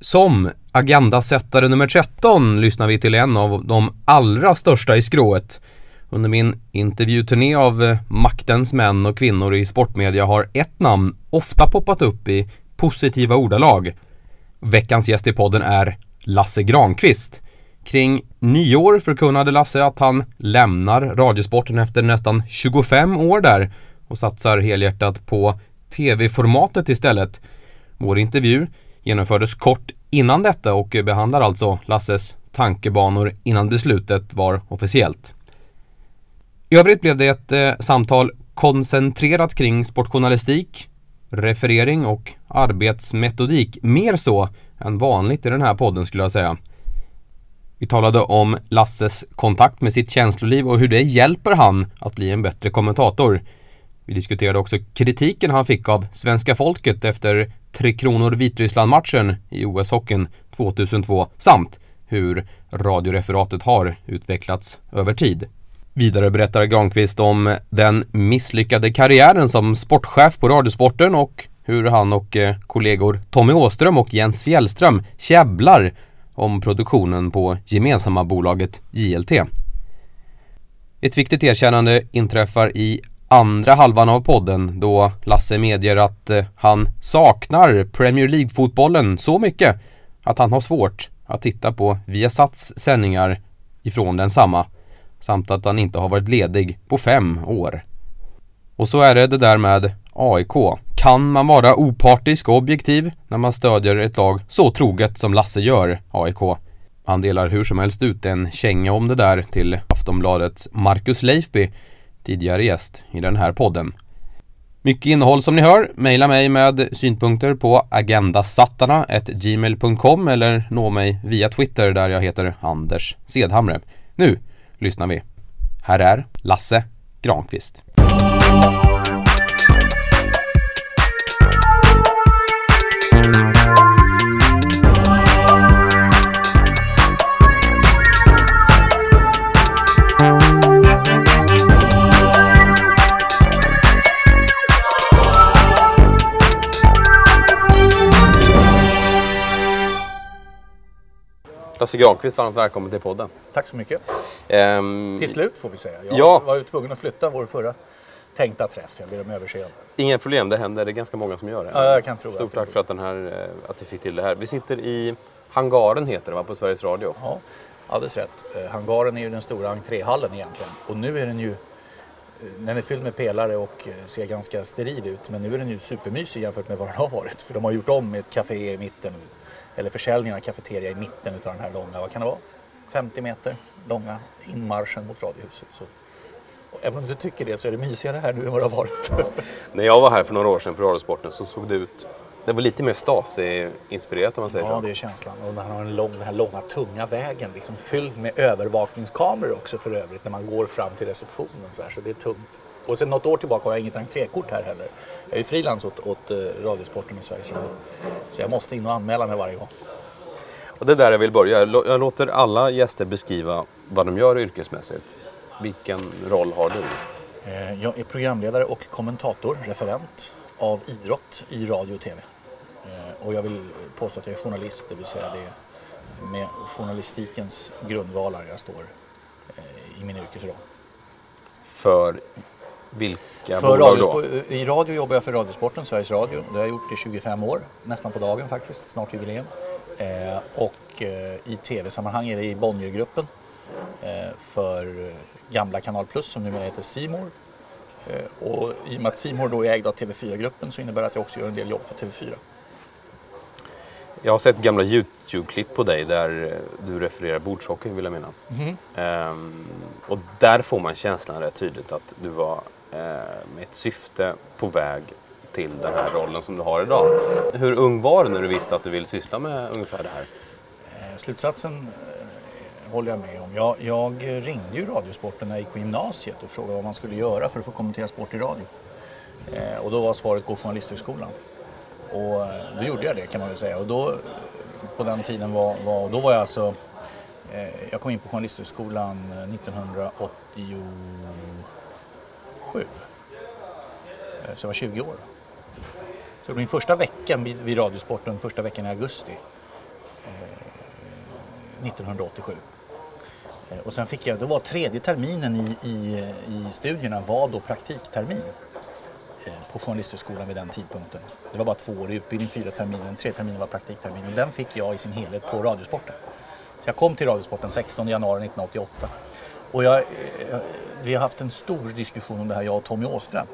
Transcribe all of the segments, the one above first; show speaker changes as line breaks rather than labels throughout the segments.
Som agendasättare nummer 13 lyssnar vi till en av de allra största i skrået. Under min intervjuturné av eh, maktens män och kvinnor i sportmedia har ett namn ofta poppat upp i positiva ordalag. Veckans gäst i podden är Lasse Granqvist. Kring nyår förkunnade Lasse att han lämnar Radiosporten efter nästan 25 år där och satsar helhjärtat på tv-formatet istället. Vår intervju genomfördes kort innan detta och behandlar alltså Lasses tankebanor innan beslutet var officiellt. I övrigt blev det ett eh, samtal koncentrerat kring sportjournalistik, referering och arbetsmetodik. Mer så än vanligt i den här podden skulle jag säga. Vi talade om Lasses kontakt med sitt känsloliv och hur det hjälper han att bli en bättre kommentator. Vi diskuterade också kritiken han fick av svenska folket efter Tre Kronor Vitryssland-matchen i OS-hockeyn 2002 samt hur radioreferatet har utvecklats över tid. Vidare berättar Granqvist om den misslyckade karriären som sportchef på Radiosporten och hur han och eh, kollegor Tommy Åström och Jens Fjällström käbblar om produktionen på gemensamma bolaget JLT. Ett viktigt erkännande inträffar i andra halvan av podden då Lasse medger att eh, han saknar Premier League-fotbollen så mycket att han har svårt att titta på Viasats sändningar ifrån densamma samt att han inte har varit ledig på fem år. Och så är det det där med AIK. Kan man vara opartisk och objektiv när man stödjer ett lag så troget som Lasse gör AIK? Han delar hur som helst ut en känga om det där till Aftonbladets Marcus Leifby tidigare gäst i den här podden. Mycket innehåll som ni hör. Maila mig med synpunkter på agendasattarna gmail.com eller nå mig via Twitter där jag heter Anders Sedhamre. Nu lyssnar vi. Här är Lasse Granqvist. Lasse Granqvist, varmt välkommen till podden.
Tack så mycket.
Ehm,
Till slut får vi säga. Jag
Ja.
var ju tvungen att flytta vår förra tänkta träff. Jag ber om överseende.
inga problem, det händer. Det är ganska många som gör det.
Ja, jag kan tro
Stort tack för att, den här, eh, att vi fick till det här. Vi sitter i hangaren heter det va, på Sveriges Radio.
Ja, alldeles rätt. Eh, Hangaren är ju den stora entréhallen egentligen. Och nu är den ju eh, den är fylld med pelare och ser ganska steril ut. Men nu är den ju supermysig jämfört med vad den har varit. För de har gjort om ett café i mitten. Eller försäljningen av kafeteria i mitten utav den här långa, vad kan det vara? 50 meter långa inmarschen mot Radiohuset. Så, och även om du tycker det så är det mysigare här nu än vad det har varit.
När jag var här för några år sedan på Radiosporten så såg det ut det var lite mer Stasi-inspirerat om man säger
Ja,
så.
det är känslan. Och den har en lång, den här långa tunga vägen liksom fylld med övervakningskameror också för övrigt när man går fram till receptionen. Så, här, så det är tungt. Och sen något år tillbaka har jag inget entrékort här heller. Jag är ju frilans åt, åt eh, Radiosporten i Sveriges Radio. Så jag måste in och anmäla mig varje gång.
Och det är där jag vill börja. Jag lå- Jag låter alla gäster beskriva vad de gör yrkesmässigt. Vilken roll har du?
Eh, Jag är programledare och kommentator, referent av idrott i radio och tv. Eh, Och jag vill påstå att jag är journalist, det vill säga det är med journalistikens grundvalar jag står i min yrkesroll.
För vilka
För
bolag då?
I radio jobbar jag för Radiosporten, Sveriges Radio. Det har jag gjort i 25 år, nästan på dagen faktiskt, snart jubileum. Eh, och eh, i tv-sammanhang är det i Bonniergruppen eh, för eh, gamla Kanal Plus som numera heter Simor. Eh, och i och med att Simor då är ägd av TV4-gruppen så innebär det att jag också gör en del jobb för TV4.
Jag har sett gamla Youtube-klipp på dig där eh, du refererar bordshockey vill jag minnas.
Mhm.
Ehm, och där får man känslan rätt tydligt att du var Eh, med ett syfte på väg till den här rollen som du har idag. Hur ung var du när du visste att du ville syssla med ungefär det här?
Eh, slutsatsen eh, håller jag med om. Jag, jag ringde ju Radiosporten när jag gick på gymnasiet och frågade vad man skulle göra för att få kommentera sport i radio. Och då var svaret gå Journalisthögskolan. Och då gjorde jag det kan man väl säga. Och då, på den tiden var, var då var jag alltså jag kom in på Journalisthögskolan 1980 2007. Eh, så jag var 20 år. Så min första vecka vid Radiosporten, första veckan i augusti eh, 1987. Eh, och sen fick jag, då var tredje terminen i, i, i studierna var då praktiktermin på Journalisthögskolan vid den tidpunkten. Det var bara två år i utbildning, fyra terminer, den tredje terminen var praktiktermin och den fick jag i sin helhet på Radiosporten. Så jag kom till Radiosporten 16 januari 1988 och jag, eh, vi har haft en stor diskussion om det här, jag och Tommy Åström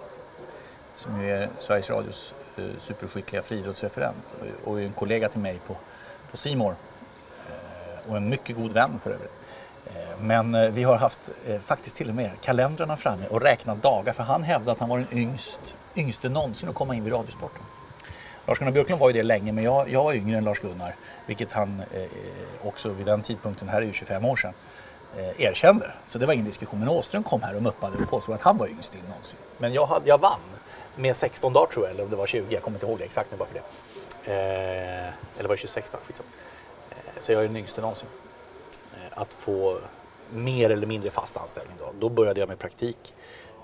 som ju är Sveriges Radios eh, superskickliga friidrottsreferent och är en kollega till mig på, på Simor eh, och en mycket god vän för övrigt. Eh, men vi har haft faktiskt till och med kalendrarna framme och räknat dagar för han hävdade att han var den yngst, yngste någonsin att komma in vid Radiosporten. Lars-Gunnar Björklund var ju det länge men jag, jag var yngre än Lars-Gunnar vilket han också vid den tidpunkten, här är ju 25 år sedan, eh, erkände. Så det var ingen diskussion. Men Åström kom här och muppade och påstod att han var yngst in någonsin. Men jag, hade, jag vann med 16 dagar tror jag, eller om det var 20, jag kommer inte ihåg det exakt nu bara för det. Eh, eller var det 26 dagar, skitsamma. Eh, så jag är den yngste någonsin. Eh, att få mer eller mindre fast anställning. Då, då började jag med praktik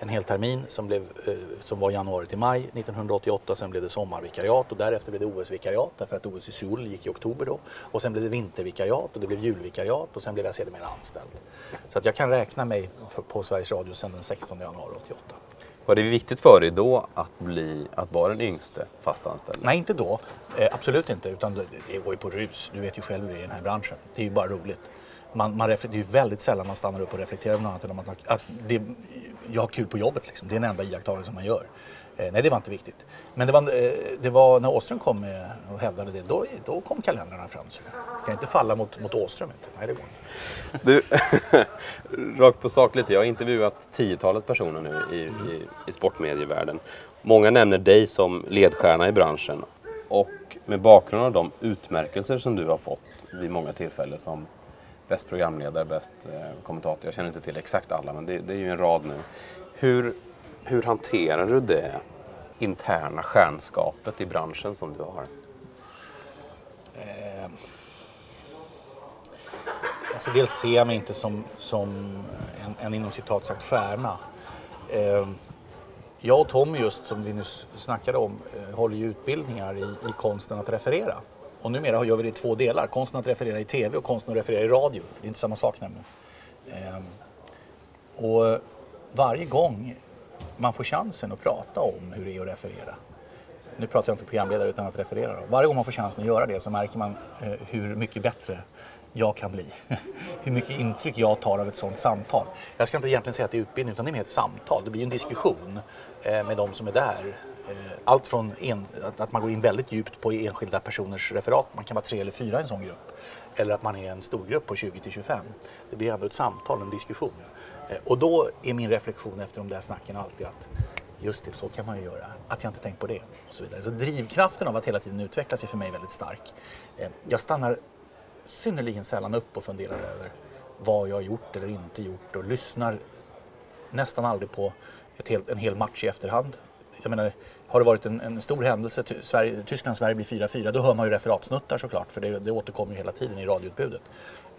en hel termin som, blev, eh, som var januari till maj 1988. Sen blev det sommarvikariat och därefter blev det OS-vikariat därför att OS i Seoul gick i oktober då. Och sen blev det vintervikariat och det blev julvikariat och sen blev jag sedermera anställd. Så att jag kan räkna mig på Sveriges Radio sedan den 16 januari 88.
Var det viktigt för dig då att, bli, att vara den yngste fast anställda?
Nej, inte då. Eh, absolut inte. Utan det, det går ju på rus. Du vet ju själv hur det är i den här branschen. Det är ju bara roligt. Man, man det är ju väldigt sällan man stannar upp och reflekterar över något annat än att, att det, jag har kul på jobbet. Liksom. Det är den enda iakttagelsen man gör. Eh, nej, det var inte viktigt. Men det var, eh, det var när Åström kom med och hävdade det, då, då kom kalendrarna fram. Så jag kan inte falla mot, mot Åström. Inte. Nej, det går inte.
Du, rakt på sak lite. Jag har intervjuat tiotalet personer nu i, i, i sportmedievärlden. Många nämner dig som ledstjärna i branschen. Och med bakgrund av de utmärkelser som du har fått vid många tillfällen som bäst programledare, bäst eh, kommentator. Jag känner inte till exakt alla, men det, det är ju en rad nu. Hur, hur hanterar du det interna stjärnskapet i branschen som du har? Eh,
alltså dels ser jag mig inte som, som en, en inom citat sagt stjärna. Eh, jag och Tommy just som vi nyss snackade om eh, håller ju utbildningar i, i konsten att referera. Och numera gör vi det i två delar. Konsten att referera i TV och konsten att referera i radio. Det är inte samma sak nämligen. Eh, och varje gång man får chansen att prata om hur det är att referera. Nu pratar jag inte programledare utan att referera. Då. Varje gång man får chansen att göra det så märker man eh, hur mycket bättre jag kan bli. hur mycket intryck jag tar av ett sådant samtal. Jag ska inte egentligen säga att det är utbildning utan det är mer ett samtal. Det blir en diskussion eh, med de som är där. Eh, allt från en, att man går in väldigt djupt på enskilda personers referat. Man kan vara tre eller fyra i en sån grupp. Eller att man är en stor grupp på 20 till 25. Det blir ändå ett samtal, en diskussion. Eh, och då är min reflektion efter de där snacken alltid att just det, så kan man ju göra. Att jag inte tänkt på det och så vidare. Så drivkraften av att hela tiden utvecklas är för mig väldigt stark. Eh, jag stannar synnerligen sällan upp och funderar över vad jag har gjort eller inte gjort och lyssnar nästan aldrig på helt, en hel match i efterhand. Jag menar, har det varit en, en stor händelse, Tyskland-Sverige blir 4-4, då hör man ju referatsnuttar såklart för det, det återkommer ju hela tiden i radioutbudet.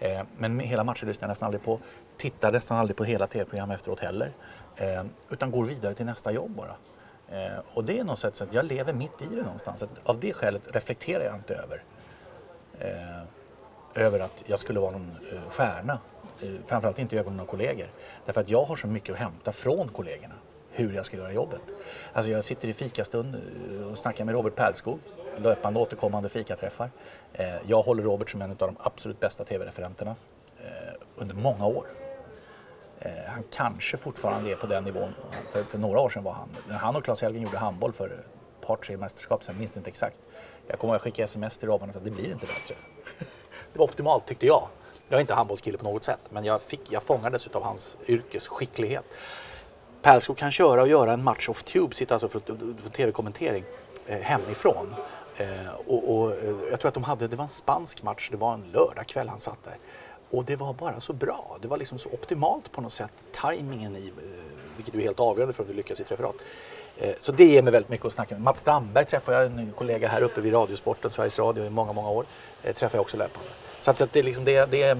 Eh, men hela matchen lyssnar jag nästan aldrig på, tittar nästan aldrig på hela tv-program efteråt heller. Eh, utan går vidare till nästa jobb bara. Eh, och det är något sätt så att jag lever mitt i det någonstans. Att av det skälet reflekterar jag inte över, eh, över att jag skulle vara någon eh, stjärna. Eh, framförallt inte i ögonen av kollegor. Därför att jag har så mycket att hämta från kollegorna hur jag ska göra jobbet. Alltså jag sitter i fikastund eh, och snackar med Robert Pärlskog, löpande återkommande fikaträffar. Eh, jag håller Robert som en av de absolut bästa tv-referenterna eh, under många år. Han kanske fortfarande är på den nivån. För, för några år sedan var han, när han och Claes Helgen gjorde handboll för ett par, tre mästerskap sen, minns inte exakt. Jag kommer att skicka sms till Robban och sa att det blir inte bättre. det var optimalt tyckte jag. Jag är inte handbollskille på något sätt, men jag, fick, jag fångades av hans yrkesskicklighet. Pärlskog kan köra och göra en match off tube, sitta alltså för, för tv-kommentering eh, hemifrån. Eh, och, och, eh, jag tror att de hade, det var en spansk match, det var en lördagkväll han satt där. Och det var bara så bra, det var liksom så optimalt på något sätt, tajmingen i, eh, vilket är helt avgörande för om du lyckas i ett referat. Eh, så det ger mig väldigt mycket att snacka med. Mats Strandberg träffade jag, en kollega här uppe vid Radiosporten, Sveriges Radio i många, många år. Eh, träffade jag också löpande. Så att, så att det, liksom det, det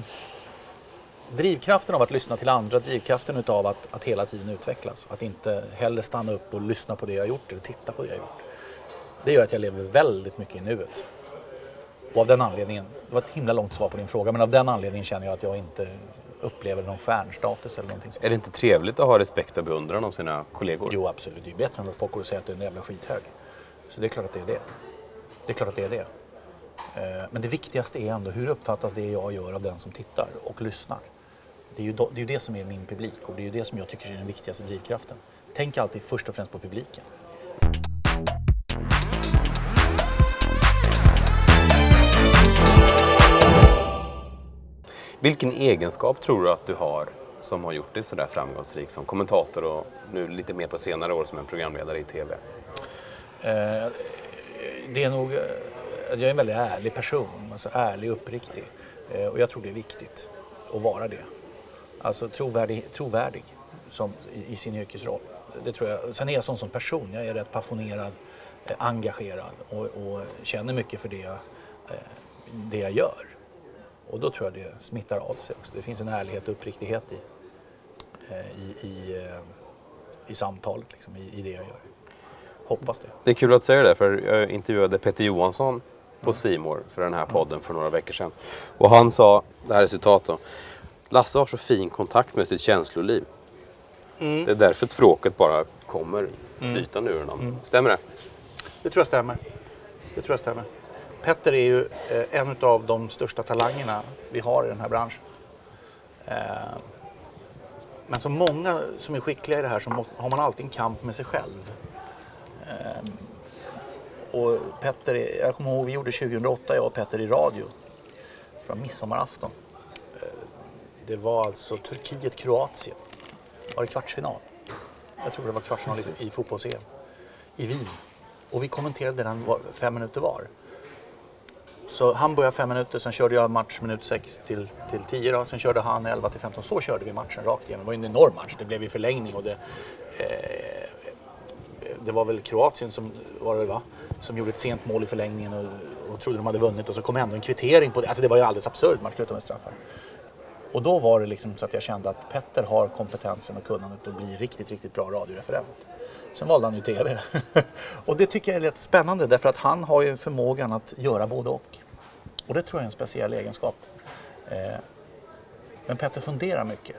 drivkraften av att lyssna till andra, drivkraften utav att, att hela tiden utvecklas. Att inte heller stanna upp och lyssna på det jag gjort eller titta på det jag gjort. Det gör att jag lever väldigt mycket i nuet. Och av den anledningen, det var ett himla långt svar på din fråga, men av den anledningen känner jag att jag inte upplever någon stjärnstatus eller någonting sånt.
Är det inte trevligt att ha respekt och beundran av sina kollegor?
Jo, absolut. Det är bättre än att folk går och säger att du är en jävla skithög. Så det är klart att det är det. Det är klart att det är det. Eh, Men det viktigaste är ändå hur uppfattas det jag gör av den som tittar och lyssnar. Det är ju det, är ju det som är min publik och det är ju det som jag tycker är den viktigaste drivkraften. Tänk alltid först och främst på publiken.
Vilken egenskap tror du att du har som har gjort dig sådär framgångsrik som kommentator och nu lite mer på senare år som en programledare i TV?
Eh, det är nog eh, att jag är en väldigt ärlig person, alltså ärlig och uppriktig. Eh, och jag tror det är viktigt att vara det. Alltså trovärdig, trovärdig som, i, i sin yrkesroll. Det tror jag. Sen är jag sån som person, jag är rätt passionerad, eh, engagerad och, och känner mycket för det jag, eh, det jag gör. Och då tror jag det smittar av sig också. Det finns en ärlighet och uppriktighet i, eh, i, i, eh, i samtalet, liksom, i, i det jag gör. Hoppas det.
Det är kul att säga det för jag intervjuade Peter Johansson på Simor för den här podden för några veckor sedan. Och han sa, det här är citat då. Lasse har så fin kontakt med sitt känsloliv. Det är därför språket bara kommer flytande ur honom. Stämmer det?
Det tror jag stämmer. Det tror jag stämmer. Petter är ju eh, en av de största talangerna vi har i den här branschen. Eh, men som många som är skickliga i det här så måste, har man alltid en kamp med sig själv. Eh, och Petter, är- jag kommer ihåg vi gjorde 2008, jag och Petter i radio. Från midsommarafton. Det var alltså Turkiet-Kroatien. Var det kvartsfinal? Jag tror det var kvartsfinal i, i fotbolls-EM. I Wien. Och vi kommenterade den var, fem minuter var. Så han började fem minuter, sen körde jag match minut 6 till, till 10 då. Sen körde han 11 till 15. Så körde vi matchen rakt igenom. Det var ju en enorm match. Det blev ju förlängning och det, eh, det var väl Kroatien som, var det, va? som gjorde ett sent mål i förlängningen och, och trodde de hade vunnit och så kom ändå en kvittering på det. Alltså det var ju alldeles absurt match utan med straffar. Och då var det liksom så att jag kände att Petter har kompetensen och kunnandet att bli riktigt, riktigt bra radioreferent. Sen valde han ju TV. och det tycker jag är rätt spännande därför att han har ju förmågan att göra både och. Och det tror jag är en speciell egenskap. Eh, men Petter funderar mycket.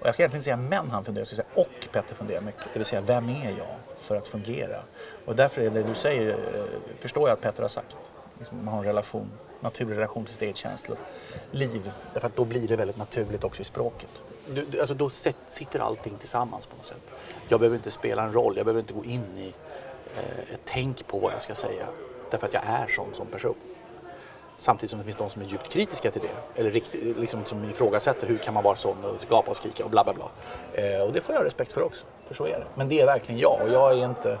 Och jag ska egentligen säga men han funderar, jag ska säga och Petter funderar mycket. Det vill säga vem är jag för att fungera? Och därför är det du säger, eh, förstår jag att Petter har sagt. Liksom, man har en relation, naturlig relation till sitt eget känsloliv. Därför att då blir det väldigt naturligt också i språket. Du, du, alltså då set- sitter allting tillsammans på något sätt. Jag behöver inte spela en roll, jag behöver inte gå in i eh, ett tänk på vad jag ska säga. Därför att jag är sån som person. Samtidigt som det finns de som är djupt kritiska till det. Eller riktigt, liksom, som ifrågasätter hur kan man vara sån och gapa och skrika och bla bla bla. Eh, och det får jag respekt för också. För så är det. Men det är verkligen jag och jag är inte...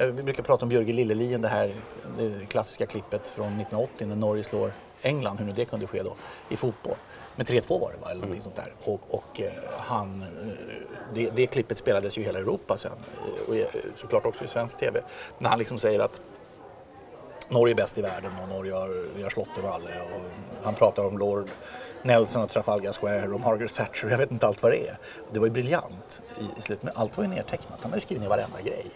Jag brukar prata om Björge Lillelien, det här det klassiska klippet från 1980 när Norge slår England, hur nu det kunde ske då, i fotboll. Med 3-2 var det va, eller någonting sånt där. Och, och eh, han, eh, det, det klippet spelades ju i hela Europa sen. eh, Och eh, såklart också i svensk TV. När han liksom säger att Norge är bäst i världen och Norge har, vi har slått alla. Och han pratar om Lord Nelson och Trafalgar Square och Margaret Thatcher jag vet inte allt vad det är. Det var ju briljant i, i slutet, men allt var ju nedtecknat. Han har ju skrivit ner varenda grej.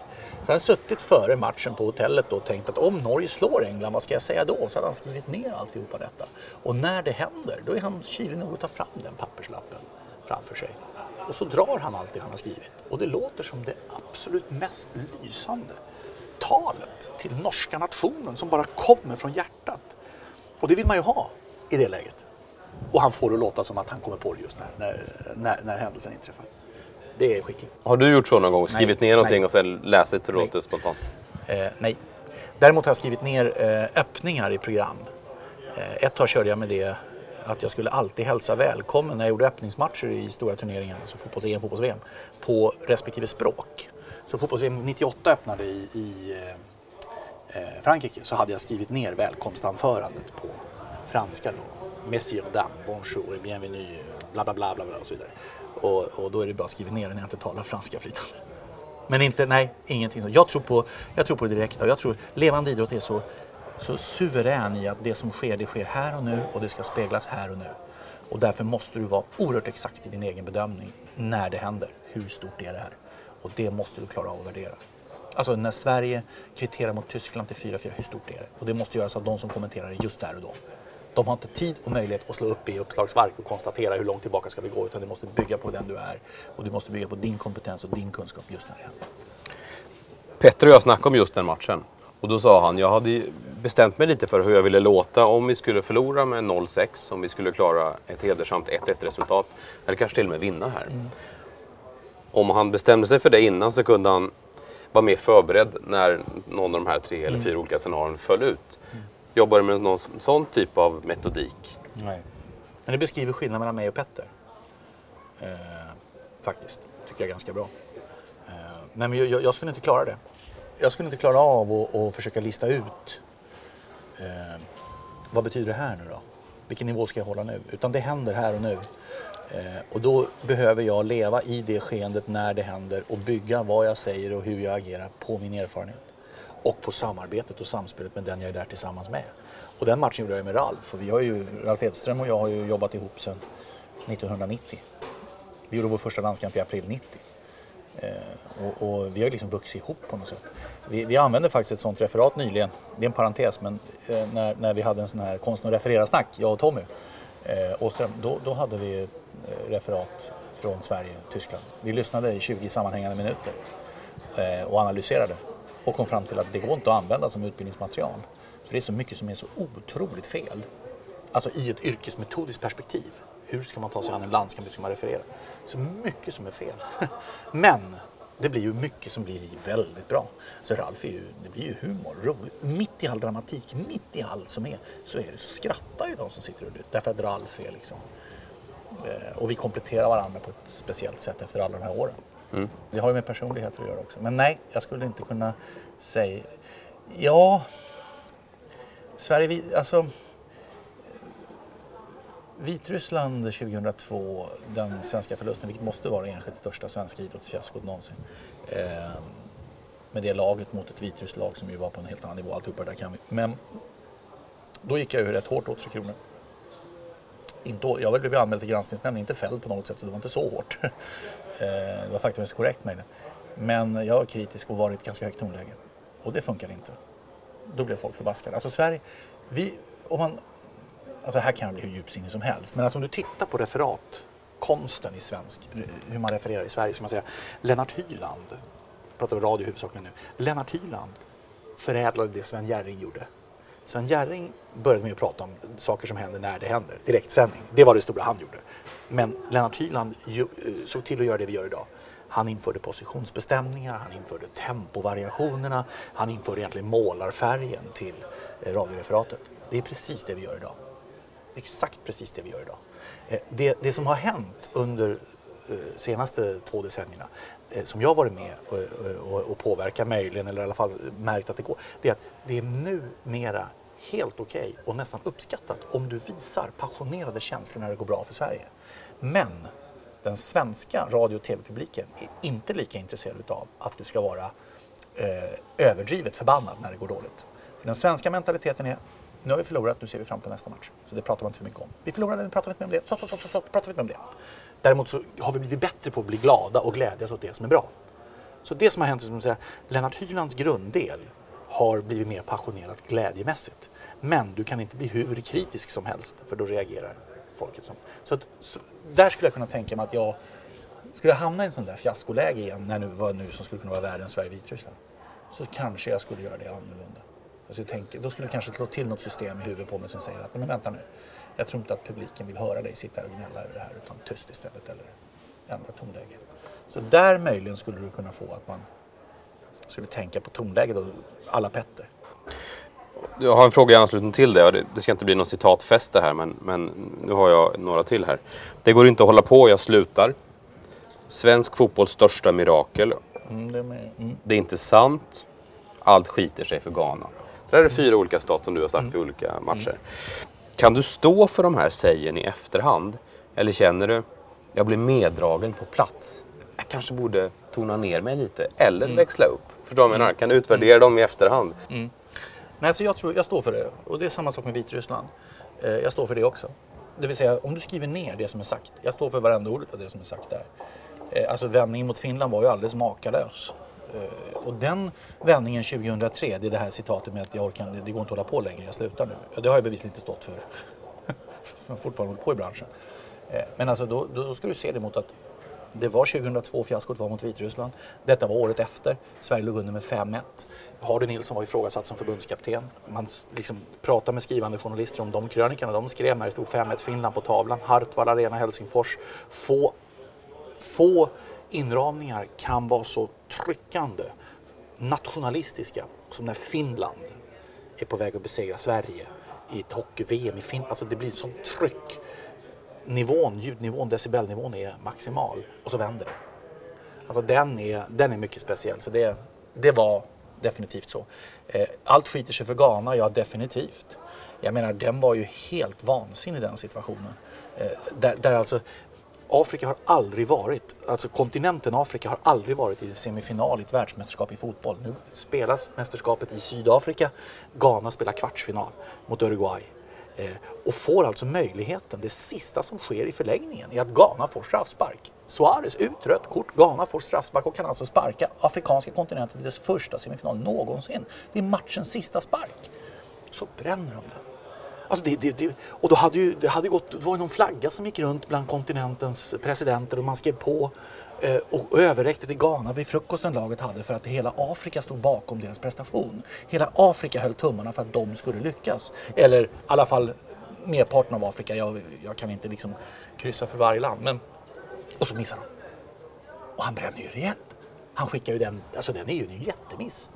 Så han har suttit före matchen på hotellet och tänkt att om Norge slår England, vad ska jag säga då? Så hade han skrivit ner alltihopa detta. Och när det händer, då är han kylig nog att ta fram den papperslappen framför sig. Och så drar han allt det han har skrivit. Och det låter som det absolut mest lysande talet till norska nationen som bara kommer från hjärtat. Och det vill man ju ha i det läget. Och han får det att låta som att han kommer på det just när, när, när, när händelsen inträffar. Det är skickligt.
Har du gjort så någon gång? Skrivit
Nej.
ner någonting
Nej.
och sen läst det låter spontant?
Eh, nej. Däremot har jag skrivit ner eh, öppningar i program. Eh, ett tag körde jag med det att jag skulle alltid hälsa välkommen när jag gjorde öppningsmatcher i stora turneringar, alltså fotbolls-EM, fotbolls-VM, på respektive språk. Så fotbolls-VM 98 öppnade i, i eh, eh, Frankrike så hade jag skrivit ner välkomstanförandet på franska då. Messieurs, Dame, bonjour, bienvenue, bla bla bla bla bla och så vidare. Och, och då är det bra att skriva ner det när jag inte talar franska flytande. Men inte, nej, ingenting sånt. Jag tror på, jag tror på det direkta. och Jag tror levande idrott är så, så suverän i att det som sker, det sker här och nu och det ska speglas här och nu. Och därför måste du vara oerhört exakt i din egen bedömning när det händer. Hur stort är det här? Och det måste du klara av att värdera. Alltså när Sverige kvitterar mot Tyskland till 4-4, hur stort är det? Och det måste göras av de som kommenterar det just där och då. De har inte tid och möjlighet att slå upp i uppslagsverk och konstatera hur långt tillbaka ska vi gå utan det måste bygga på den du är och du måste bygga på din kompetens och din kunskap just när det händer.
Petter och jag snackade om just den matchen. Och då sa han, jag hade bestämt mig lite för hur jag ville låta om vi skulle förlora med 0-6, om vi skulle klara ett hedersamt 1-1 resultat, eller kanske till och med vinna här. Mm. Om han bestämde sig för det innan så kunde han vara mer förberedd när någon av de här tre eller mm. fyra olika scenarierna föll ut. Mm. Jobbar du med någon sån typ av metodik?
Nej. Men det beskriver skillnaden mellan mig och Petter. Eh, faktiskt, tycker jag är ganska bra. Eh, men jag, jag skulle inte klara det jag skulle inte klara av att, att försöka lista ut eh, vad betyder det här nu då? Vilken nivå ska jag hålla nu? Utan det händer här och nu. Eh, och då behöver jag leva i det skeendet när det händer och bygga vad jag säger och hur jag agerar på min erfarenhet. Och på samarbetet och samspelet med den jag är där tillsammans med. Och den matchen gjorde jag med Ralf. Och vi har ju, Ralf Edström och jag har ju jobbat ihop sedan 1990. Vi gjorde vår första landskamp i april 90. Eh, och, och, vi har liksom vuxit ihop på något sätt. Vi, vi använde faktiskt ett sånt referat nyligen, det är en parentes, men eh, när, när vi hade en sån här konsten att referera-snack, jag och Tommy eh, Åström, då, då hade vi eh, referat från Sverige och Tyskland. Vi lyssnade i 20 sammanhängande minuter eh, och analyserade och kom fram till att det går inte att använda som utbildningsmaterial. För det är så mycket som är så otroligt fel. Alltså i ett yrkesmetodiskt perspektiv. Hur ska man ta sig an en landskamp? Hur ska man referera? Så mycket som är fel. Men det blir ju mycket som blir väldigt bra. Så Ralf är ju, det blir ju humor, roligt. Mitt i all dramatik, mitt i allt som är, så är det så skrattar ju de som sitter och lyssnar. Därför att Ralf är liksom... Eh, och vi kompletterar varandra på ett speciellt sätt efter alla de här åren. Mm. Det har ju med personligheter att göra också. Men nej, jag skulle inte kunna säga... Ja... Sverige, alltså... Vitryssland 2002, den svenska förlusten, vilket måste vara det enskilt största svenska idrottsfiaskot någonsin. Eh, med det laget mot ett vitryskt lag som ju var på en helt annan nivå, alltihopa det där kan vi. Men då gick jag ju rätt hårt åt Tre Kronor. Inte, jag blev anmäld till granskningsnämnden, inte fälld på något sätt, så det var inte så hårt. eh, det var faktiskt korrekt möjligen. Men jag var kritisk och var i ett ganska högt tonläge. Och det funkade inte. Då blev folk förbaskade. Alltså Sverige, vi, om man Alltså här kan jag bli hur djupsinnig som helst. Men alltså om du tittar på referatkonsten i svensk, hur man refererar i Sverige, ska man säga Lennart Hyland, pratar vi radio huvudsakligen nu, Lennart Hyland förädlade det Sven Jerring gjorde. Sven Jerring började med att prata om saker som händer när det händer, direktsändning. Det var det stora han gjorde. Men Lennart Hyland eh, såg till att göra det vi gör idag. Han införde positionsbestämningar, han införde tempovariationerna, han införde egentligen målarfärgen till eh, radioreferatet. Det är precis det vi gör idag exakt precis det vi gör idag. Eh, det, det som har hänt under Eh, senaste två decennierna eh, som jag varit med och, och, och påverkat möjligen eller i alla fall märkt att det går, det är att det är numera helt okej okay och nästan uppskattat om du visar passionerade känslor när det går bra för Sverige. Men den svenska radio och tv-publiken är inte lika intresserad av att du ska vara eh, överdrivet förbannad när det går dåligt. För den svenska mentaliteten är nu har vi förlorat, nu ser vi fram till nästa match. Så det pratar man inte för mycket om. Vi förlorade, nu pratar vi inte mer om det. Så, så, så, så, så pratar vi inte om det. Däremot så har vi blivit bättre på att bli glada och glädjas åt det som är bra. Så det som har hänt är som att säga, Lennart Hylands grunddel har blivit mer passionerat glädjemässigt. Men du kan inte bli hur kritisk som helst för då reagerar folket som. Så, att, så där skulle jag kunna tänka mig att jag skulle hamna i en sån där fiaskoläge igen, när nu var nu som skulle kunna vara världen Sverige-Vitryssland. Så kanske jag skulle göra det annorlunda. Jag skulle tänka, då skulle jag kanske slå till något system i huvudet på mig som säger att men vänta nu, jag tror inte att publiken vill höra dig sitta och gnälla över det här utan tyst istället eller ändra tonläge. Så där möjligen skulle du kunna få att man skulle tänka på tonläget och alla Petter.
Jag har en fråga i anslutning till det. Det ska inte bli någon citatfest det här men, men nu har jag några till här. Det går inte att hålla på, jag slutar. Svensk fotbolls största mirakel. Mm, det, är mm. det, är inte sant. Allt skiter sig för Ghana. Där är det fyra olika stat som du har sagt mm. i olika matcher. Mm. Kan du stå för de här sägen i efterhand? Eller känner du, jag blir meddragen på plats. Jag kanske borde tona ner mig lite eller mm. växla upp. Förstår du vad jag menar? Kan du utvärdera mm. dem i efterhand?
Mm. Nej, alltså jag, tror, jag står för det. Och det är samma sak med Vitryssland. Eh, jag står för det också. Det vill säga, om du skriver ner det som är sagt. Jag står för varenda ord av det som är sagt där. Eh, alltså vändningen mot Finland var ju alldeles makalös. Eh, och den vändningen 2003, det är det här citatet med att jag orkar, det går inte att hålla på längre, jag slutar nu. Det har jag bevisligen inte stått för. jag har fortfarande hållit på i branschen. Eh, men alltså då, då ska du se det mot att det var 2002 fiaskot var mot Vitryssland. Detta var året efter. Sverige låg under med 5-1. Hardy Nilsson var ifrågasatt som förbundskapten. Man liksom pratade med skrivande journalister om de krönikorna de skrev när det stod 5-1 Finland på tavlan. Hartwall Arena Helsingfors. Få, få inramningar kan vara så tryckande, nationalistiska som när Finland är på väg att besegra Sverige i ett hockey-VM i Finland. Alltså det blir ett sånt tryck nivån, ljudnivån, decibelnivån är maximal och så vänder det. Alltså den är, den är mycket speciell. Så det, det var definitivt så. Eh, allt skiter sig för Ghana, ja definitivt. Jag menar den var ju helt vansinnig den situationen. Eh, där, där alltså Afrika har aldrig varit, alltså kontinenten Afrika har aldrig varit i semifinal i ett världsmästerskap i fotboll. Nu spelas mästerskapet i Sydafrika. Ghana spelar kvartsfinal mot Uruguay. Eh, och får alltså möjligheten, det sista som sker i förlängningen är att Ghana får straffspark. Suarez ut, rött kort, Ghana får straffspark och kan alltså sparka afrikanska kontinenten i dess första semifinal någonsin. Det är matchens sista spark. Så bränner de den. Alltså det, det, det, och då hade ju, det hade gått, det var någon flagga som gick runt bland kontinentens presidenter och man skrev på eh, och överräckte till Ghana vid frukosten laget hade för att hela Afrika stod bakom deras prestation. Hela Afrika höll tummarna för att de skulle lyckas. Eller i alla fall merparten av Afrika. Jag, jag kan inte liksom kryssa för varje land. Men, och så missar han. Och han bränner ju rejält. Han skickar ju den, alltså den är ju en jättemiss.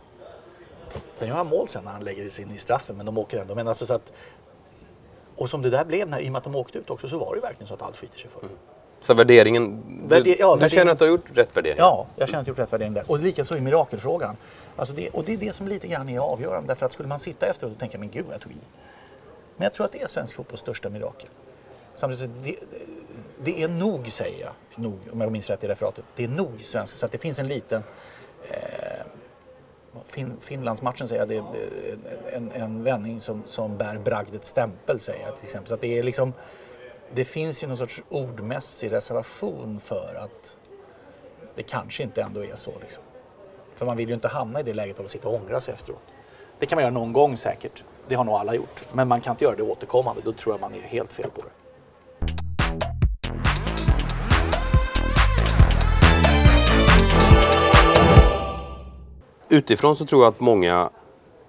Sen gör han mål sen när han lägger sig in i straffen men de åker ändå. Men alltså så att och som det där blev, när, i och med att de åkte ut också, så var det verkligen så att allt skiter sig för. Mm.
Så värderingen, Värde, du, ja, du känner att du har gjort rätt värdering?
Ja, jag känner att jag har gjort rätt värdering där. Och likaså i mirakelfrågan. Alltså det, och det är det som lite grann är avgörande. Därför att skulle man sitta efteråt och tänka, men gud vad jag tog i. Men jag tror att det är svensk fotbolls största mirakel. Samtidigt, det, det är nog, säger jag, nog, om jag minns rätt i referatet, det är nog svensk. Så att det finns en liten eh, fin, Finlandsmatchen säger jag, det är en, en vändning som, som bär bragdets stämpel säger jag till exempel. Så att det är liksom, det finns ju någon sorts ordmässig reservation för att det kanske inte ändå är så. Liksom. För man vill ju inte hamna i det läget av att sitta och ångra sig efteråt. Det kan man göra någon gång säkert. Det har nog alla gjort. Men man kan inte göra det återkommande. Då tror jag man är helt fel på det.
Utifrån så tror jag att många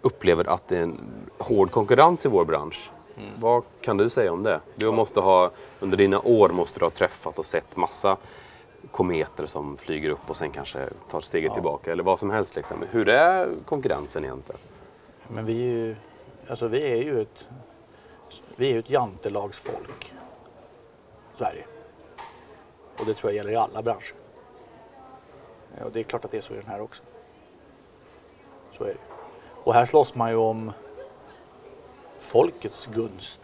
upplever att det är en hård konkurrens i vår bransch. Mm. Vad kan du säga om det? Du måste ha, under dina år måste du ha träffat och sett massa kometer som flyger upp och sen kanske tar steget ja. tillbaka eller vad som helst. Liksom. Hur är konkurrensen egentligen?
Men vi är ju, alltså vi är ju ett, vi är ett jantelagsfolk. Sverige. Och det tror jag gäller i alla branscher. Och det är klart att det är så i den här också. Så är det. Och här slåss man ju om folkets gunst.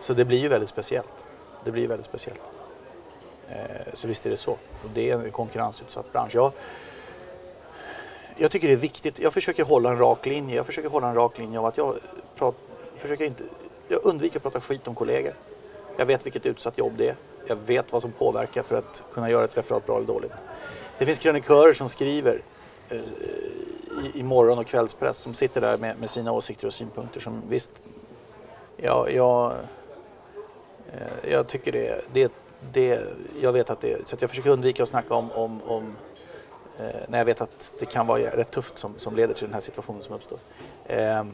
så det blir ju väldigt speciellt. Det blir väldigt speciellt. Eh, så visst är det så. Och det är en konkurrensutsatt bransch. Jag, jag tycker det är viktigt. Jag försöker hålla en rak linje. Jag försöker hålla en rak linje av att jag, prat, försöker inte, jag undviker att prata skit om kollegor. Jag vet vilket utsatt jobb det är. Jag vet vad som påverkar för att kunna göra ett referat bra eller dåligt. Det finns krönikörer som skriver eh, i, i morgon och kvällspress som sitter där med, med sina åsikter och synpunkter som visst, ja, jag, eh, jag tycker det, det, det, jag vet att det, så att jag försöker undvika att snacka om, om, om eh, när jag vet att det kan vara rätt tufft som, som leder till den här situationen som uppstår. Ehm,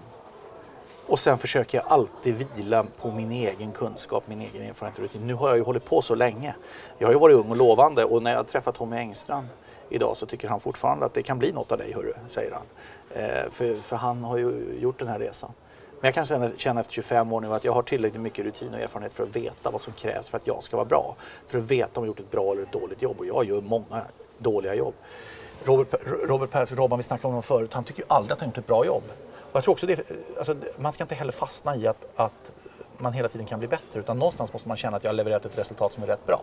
och sen försöker jag alltid vila på min egen kunskap, min egen erfarenhet. Nu har jag ju hållit på så länge. Jag har ju varit ung och lovande och när jag träffat Tommy Engstrand idag så tycker han fortfarande att det kan bli något av dig, hörru, säger han. Eh, för, för han har ju gjort den här resan. Men jag kan känna efter 25 år nu att jag har tillräckligt mycket rutin och erfarenhet för att veta vad som krävs för att jag ska vara bra. För att veta om jag gjort ett bra eller ett dåligt jobb och jag gör många dåliga jobb. Robert, Robert Persson, Robban, vi snackade om honom förut, han tycker ju aldrig att han gjort ett bra jobb. Och jag tror också det, alltså, man ska inte heller fastna i att, att man hela tiden kan bli bättre utan någonstans måste man känna att jag har levererat ett resultat som är rätt bra.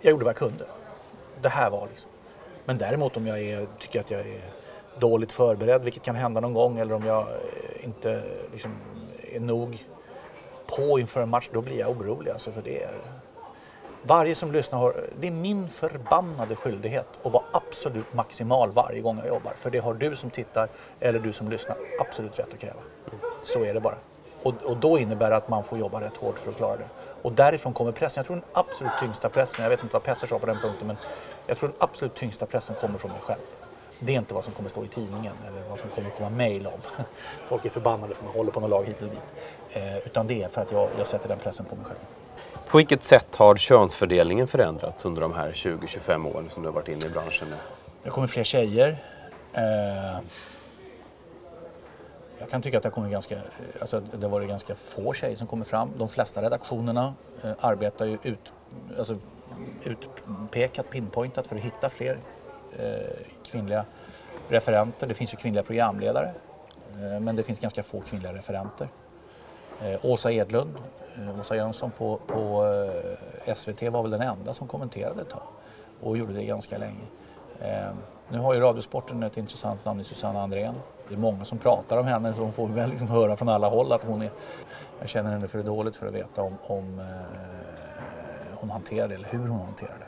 Jag gjorde vad jag kunde. Det här var liksom. Men däremot om jag är, tycker att jag är dåligt förberedd, vilket kan hända någon gång, eller om jag eh, inte liksom, är nog på inför en match, då blir jag orolig. Alltså, för det är, Varje som lyssnar har, det är min förbannade skyldighet att vara absolut maximal varje gång jag jobbar. För det har du som tittar eller du som lyssnar absolut rätt att kräva. Så är det bara. Och, och då innebär det att man får jobba rätt hårt för att klara det. Och därifrån kommer pressen. Jag tror den absolut tyngsta pressen, jag vet inte vad Petter sa på den punkten, men jag tror den absolut tyngsta pressen kommer från mig själv. Det är inte vad som kommer stå i tidningen eller vad som kommer komma mejl om. Folk är förbannade för att man håller på något lag hit och dit. Eh, utan det är för att jag, jag sätter den pressen på mig själv.
På vilket sätt har könsfördelningen förändrats under de här 20-25 åren som du har varit inne i branschen? Nu?
Det kommer fler tjejer. Eh, jag kan tycka att det kommit ganska, alltså det varit ganska få tjejer som kommer fram. De flesta redaktionerna eh, arbetar ju ut, alltså utpekat, pinpointat för att hitta fler eh, kvinnliga referenter. Det finns ju kvinnliga programledare eh, men det finns ganska få kvinnliga referenter. Eh, Åsa Edlund, eh, Åsa Jönsson på, på eh, SVT var väl den enda som kommenterade ett tag och gjorde det ganska länge. Eh, nu har ju Radiosporten ett intressant namn i Susanna Andrén. Det är många som pratar om henne så hon får väl liksom höra från alla håll att hon är... Jag känner henne för dåligt för att veta om, om eh, hon hanterar det eller hur hon hanterar det.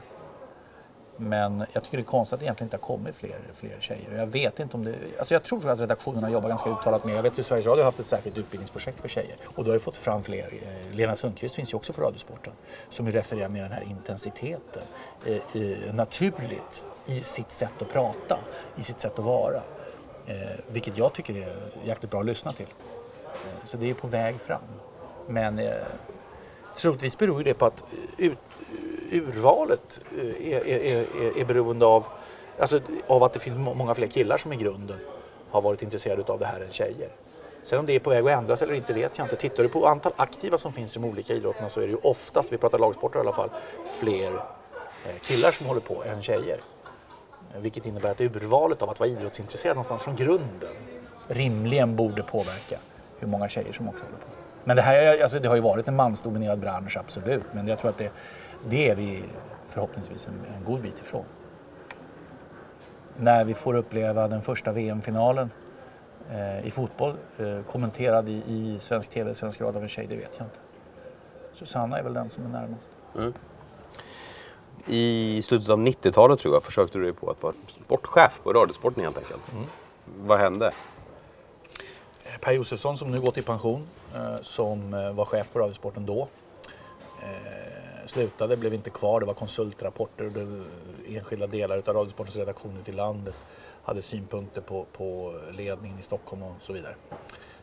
Men jag tycker det är konstigt att det egentligen inte har kommit fler, fler tjejer. Jag vet inte om det... Alltså jag tror att redaktionerna jobbar ganska uttalat med... Jag vet ju Sveriges Radio har haft ett särskilt utbildningsprojekt för tjejer. Och då har det fått fram fler. Eh, Lena Sundqvist finns ju också på Radiosporten. Som ju refererar med den här intensiteten. Eh, eh, naturligt i sitt sätt att prata, i sitt sätt att vara. Eh, vilket jag tycker är jäkligt bra att lyssna till. Eh, så det är på väg fram. Men eh, troligtvis beror det på att eh, ut, eh, urvalet eh, är, är, är, är beroende av, alltså, av att det finns många fler killar som i grunden har varit intresserade av det här än tjejer. Sen om det är på väg att ändras eller inte vet jag inte. Tittar du på antal aktiva som finns i de olika idrotterna så är det ju oftast, vi pratar lagsporter i alla fall, fler killar som håller på än tjejer. Vilket innebär att urvalet av att vara idrottsintresserad någonstans från grunden rimligen borde påverka hur många tjejer som också håller på. Men det, här, alltså det har ju varit en mansdominerad bransch, absolut. Men jag tror att det, det är vi förhoppningsvis en, en god bit ifrån. När vi får uppleva den första VM-finalen eh, i fotboll eh, kommenterad i, i svensk tv, svensk radio av en tjej, det vet jag inte. Susanna är väl den som är närmast. Mm.
I slutet av 90-talet tror jag försökte du dig på att vara sportchef på Radiosporten helt enkelt. Mm. Vad hände?
Per Josefsson som nu gått i pension, eh, som eh, var chef på Radiosporten då. Eh, slutade, blev inte kvar, det var konsultrapporter och enskilda delar av Radiosportens redaktion ute i landet hade synpunkter på, på ledningen i Stockholm och så vidare.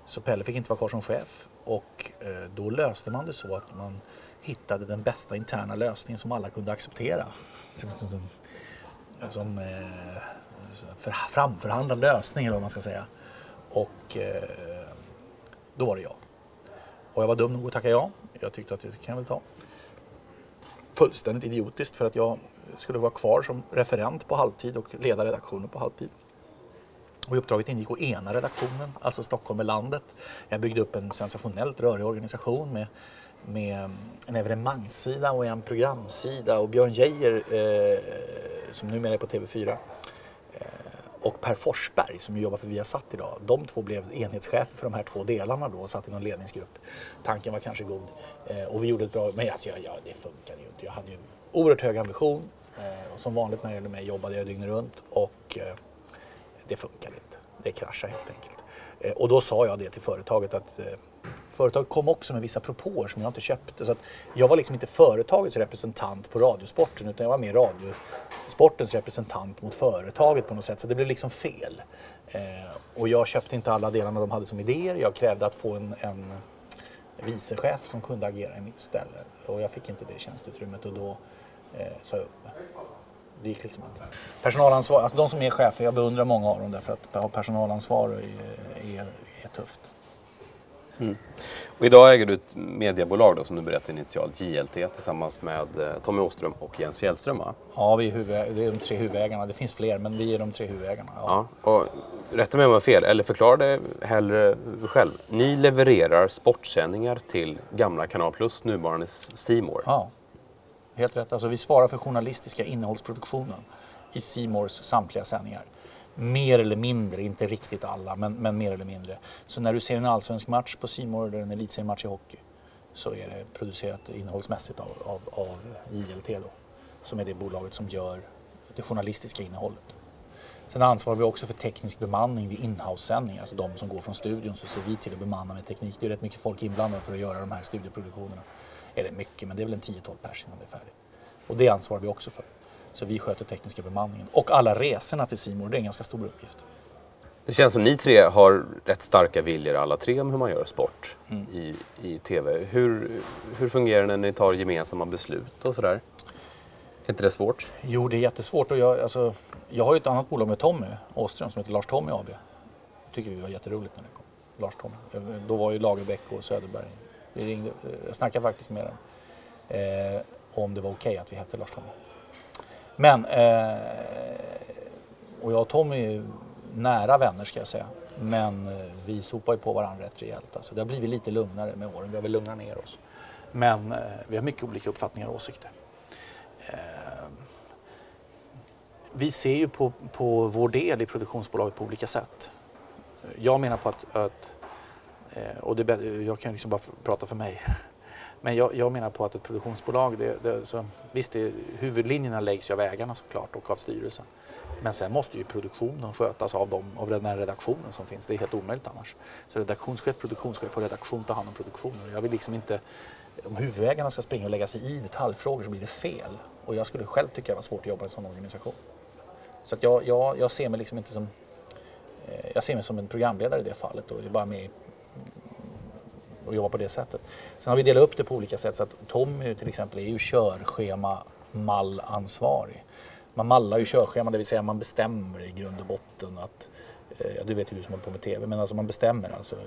Så Pelle fick inte vara kvar som chef och då löste man det så att man hittade den bästa interna lösningen som alla kunde acceptera. Som, som, eh, framförhandlad lösning eller vad man ska säga. Och eh, då var det jag. Och jag var dum nog att tacka ja. Jag tyckte att det kan jag väl ta. Fullständigt idiotiskt för att jag skulle vara kvar som referent på halvtid och leda redaktionen på halvtid. Och i uppdraget ingick att ena redaktionen, alltså Stockholm med landet. Jag byggde upp en sensationellt rörig organisation med med en evenemangssida och en programsida och Björn Geijer eh, som numera är på TV4 eh, och Per Forsberg som jobbar för Viasat idag. De två blev enhetschefer för de här två delarna då och satt i någon ledningsgrupp. Tanken var kanske god eh, och vi gjorde ett bra, men alltså, ja, ja, det funkade ju inte. Jag hade ju oerhört hög ambition eh, och som vanligt när det gäller mig jobbade jag dygnet runt och eh, det funkade inte. Det kraschade helt enkelt. Eh, och då sa jag det till företaget att eh, Företaget kom också med vissa propåer som jag inte köpte. Så att jag var liksom inte företagets representant på Radiosporten utan jag var mer Radiosportens representant mot företaget på något sätt. Så det blev liksom fel. Eh, och jag köpte inte alla delarna de hade som idéer. Jag krävde att få en, en vicechef som kunde agera i mitt ställe. Och jag fick inte det tjänstutrymmet och då eh, sa jag upp mig. Det gick liksom inte. Personalansvar, alltså de som är chefer, jag beundrar många av dem därför att ha personalansvar är, är, är tufft.
Mm. Och idag äger du ett mediebolag då, som du berättade initialt, JLT, tillsammans med eh, Tommy Åström och Jens Fjällström va?
Ja, vi är, huvud, det är de tre huvudägarna. Det finns fler, men vi är de tre huvudägarna.
Ja. ja och rätta mig om jag har fel, eller förklara det hellre själv. Ni levererar sportsändningar till gamla Kanal Plus, nuvarande Simor.
Ja, helt rätt. Alltså, vi svarar för journalistiska innehållsproduktionen i Simors samtliga sändningar. Mer eller mindre, inte riktigt alla, men, men mer eller mindre. Så när du ser en allsvensk match på Simor eller en elitseriematch i hockey så är det producerat innehållsmässigt av, av, av JLT då, som är det bolaget som gör det journalistiska innehållet. Sen ansvarar vi också för teknisk bemanning vid inhouse-sändningar, alltså de som går från studion så ser vi till att bemanna med teknik. Det är rätt mycket folk inblandade för att göra de här studioproduktionerna. Är det mycket, men det är väl en 10-12 pers innan det är färdigt. Och det ansvarar vi också för. Så vi sköter tekniska bemanningen. Och alla resorna till Simor, det är en ganska stor uppgift.
Det känns som ni tre har rätt starka viljor alla tre om hur man gör sport mm. i, i TV. Hur, hur fungerar det när ni tar gemensamma beslut och sådär? Är inte det svårt?
Jo, det är jättesvårt. Och jag, alltså, jag har ju ett annat bolag med Tommy Åström som heter Lars Tommy AB. tycker vi var jätteroligt när det kom. Lars Tommy. Då var ju Lagerbäck och Söderberg. Vi ringde, jag snackade faktiskt med dem. Eh, om det var okej okay att vi hette Lars Tommy. Men, eh, och jag och Tommy är nära vänner ska jag säga. Men eh, vi sopar ju på varandra rätt rejält. Alltså, det har blivit lite lugnare med åren. Vi har väl lugnat ner oss. Men eh, vi har mycket olika uppfattningar och åsikter. Eh, vi ser ju på, på vår del i produktionsbolaget på olika sätt. Jag menar på att, att eh, och det, jag kan liksom bara prata för mig. Men jag, jag menar på att ett produktionsbolag, det, det, så, visst det, huvudlinjerna läggs ju av ägarna såklart och av styrelsen. Men sen måste ju produktionen skötas av, dem, av den här redaktionen som finns. Det är helt omöjligt annars. Så redaktionschef, produktionschef och redaktion tar hand om produktionen. Jag vill liksom inte, om huvudägarna ska springa och lägga sig i detaljfrågor så blir det fel. Och jag skulle själv tycka det var svårt att jobba i en sån organisation. Så att jag, jag, jag ser mig liksom inte som eh, jag ser mig som en programledare i det fallet och är bara med och jobbar på det sättet. Sen har vi delat upp det på olika sätt så att Tommy till exempel är ju körschema mallansvarig. Man mallar ju körschema, det vill säga man bestämmer i grund och botten att, eh, ja, du vet ju du som håller på med TV, men alltså man bestämmer alltså eh,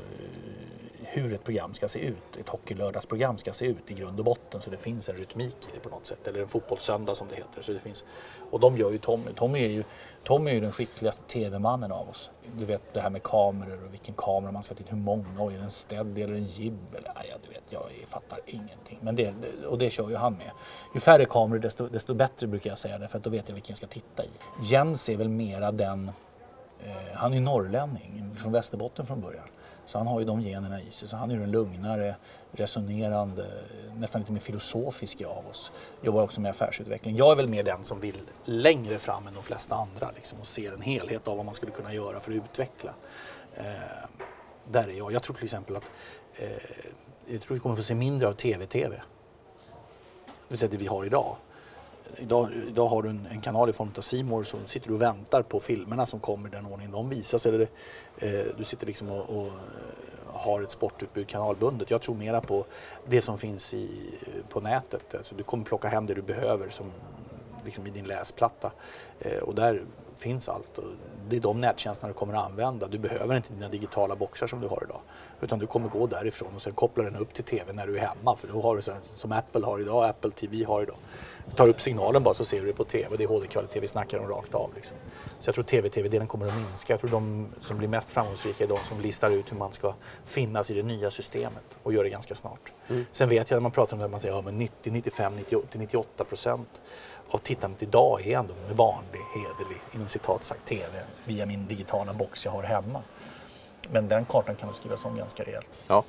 hur ett program ska se ut. Ett hockeylördagsprogram ska se ut i grund och botten så det finns en rytmik i det på något sätt. Eller en fotbollssöndag som det heter. Så det finns, och de gör ju Tommy. Tommy är ju, Tommy är ju den skickligaste TV-mannen av oss. Du vet det här med kameror och vilken kamera man ska till, hur många och är det en steady eller en jib? Eller, ja, du vet, jag fattar ingenting. Men det, och det kör ju han med. Ju färre kameror desto, desto bättre brukar jag säga det för då vet jag vilken jag ska titta i. Jens är väl mera den, eh, han är ju norrlänning från Västerbotten från början. Så han har ju de generna i sig. Så han är den lugnare, resonerande, nästan lite mer filosofiska av oss. Jobbar också med affärsutveckling. Jag är väl mer den som vill längre fram än de flesta andra liksom, och ser en helhet av vad man skulle kunna göra för att utveckla. Eh, där är jag. Jag tror till exempel att eh, jag tror vi kommer få se mindre av TV-TV. Det vill säga det vi har idag. Idag, idag har du en, en, kanal i form av Simor så sitter du och väntar på filmerna som kommer i den ordning de visas. Eller eh, du sitter liksom och, och, eh, har ett sportutbud kanalbundet. Jag tror mera på det som finns i, på nätet. Alltså du kommer plocka hem det du behöver som, liksom i din läsplatta. Eh, och där finns allt. Det är de nättjänsterna du kommer att använda. Du behöver inte dina digitala boxar som du har idag. Utan du kommer gå därifrån och sen koppla den upp till TV när du är hemma. För då har du så, som Apple har idag, Apple TV har idag. Du tar upp signalen bara så ser du det på TV. Det är HD-kvalitet vi snackar om rakt av. Liksom. Så jag tror TV-TV-delen kommer att minska. Jag tror de som blir mest framgångsrika är de som listar ut hur man ska finnas i det nya systemet och gör det ganska snart. Mm. Sen vet jag när man pratar om det, man säger ja, 90, 95, 90, 98 procent av tittandet idag är ändå med vanlig, hederlig, inom citat sagt, TV via min digitala box jag har hemma. Men den kartan kan nog skrivas om ganska rejält.
Ja.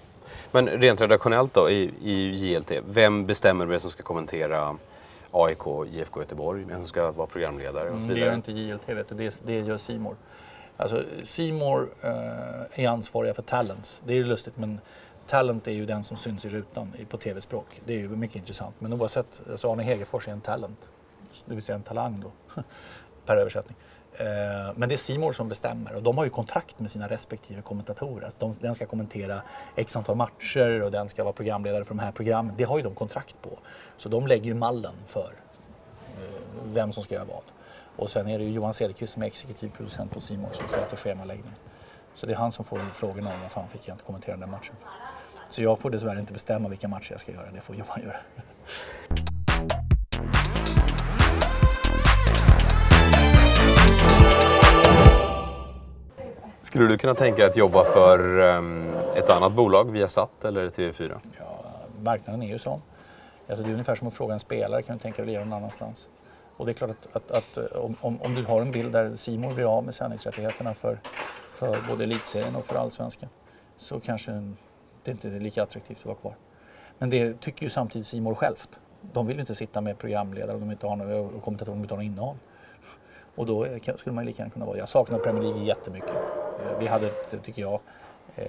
Men rent redaktionellt då i, i JLT, vem bestämmer vem som ska kommentera AIK, IFK Göteborg, vem som ska vara programledare och så vidare?
Det gör inte JLT, vet du. Det, det gör Simor. Alltså Simor eh, är ansvariga för talents. Det är ju lustigt men talent är ju den som syns i rutan på tv-språk. Det är ju mycket intressant. Men oavsett, alltså Arne Hegerfors är en talent. Det vill säga en talang då, per översättning. Eh, men det är Simor som bestämmer och de har ju kontrakt med sina respektive kommentatorer. Alltså de, den ska kommentera x antal matcher och den ska vara programledare för de här programmen. Det har ju de kontrakt på. Så de lägger ju mallen för eh, vem som ska göra vad. Och sen är det ju Johan Cederqvist som är exekutiv producent på Simor som sköter schemaläggningen. Så det är han som får frågorna om varför fan fick jag inte kommentera den matchen. Så jag får dessvärre inte bestämma vilka matcher jag ska göra, det får Johan göra.
Skulle du kunna tänka dig att jobba för um, ett annat bolag, Viasat eller TV4?
Ja, marknaden är ju sån. Alltså det är ungefär som att fråga en spelare, kan du tänka dig att göra någon annanstans? Och det är klart att, att, att eh, om, om, du har en bild där Simon blir av med sändningsrättigheterna för, för både elitserien och för allsvenskan så kanske det inte är lika attraktivt att vara kvar. Men det tycker ju samtidigt Simon självt. De vill ju inte sitta med programledare de inte har och kommentatorer om de inte har något innehåll. Och då skulle man lika gärna kunna vara. Jag saknar Premier League jättemycket. Eh, vi hade, tycker jag, eh,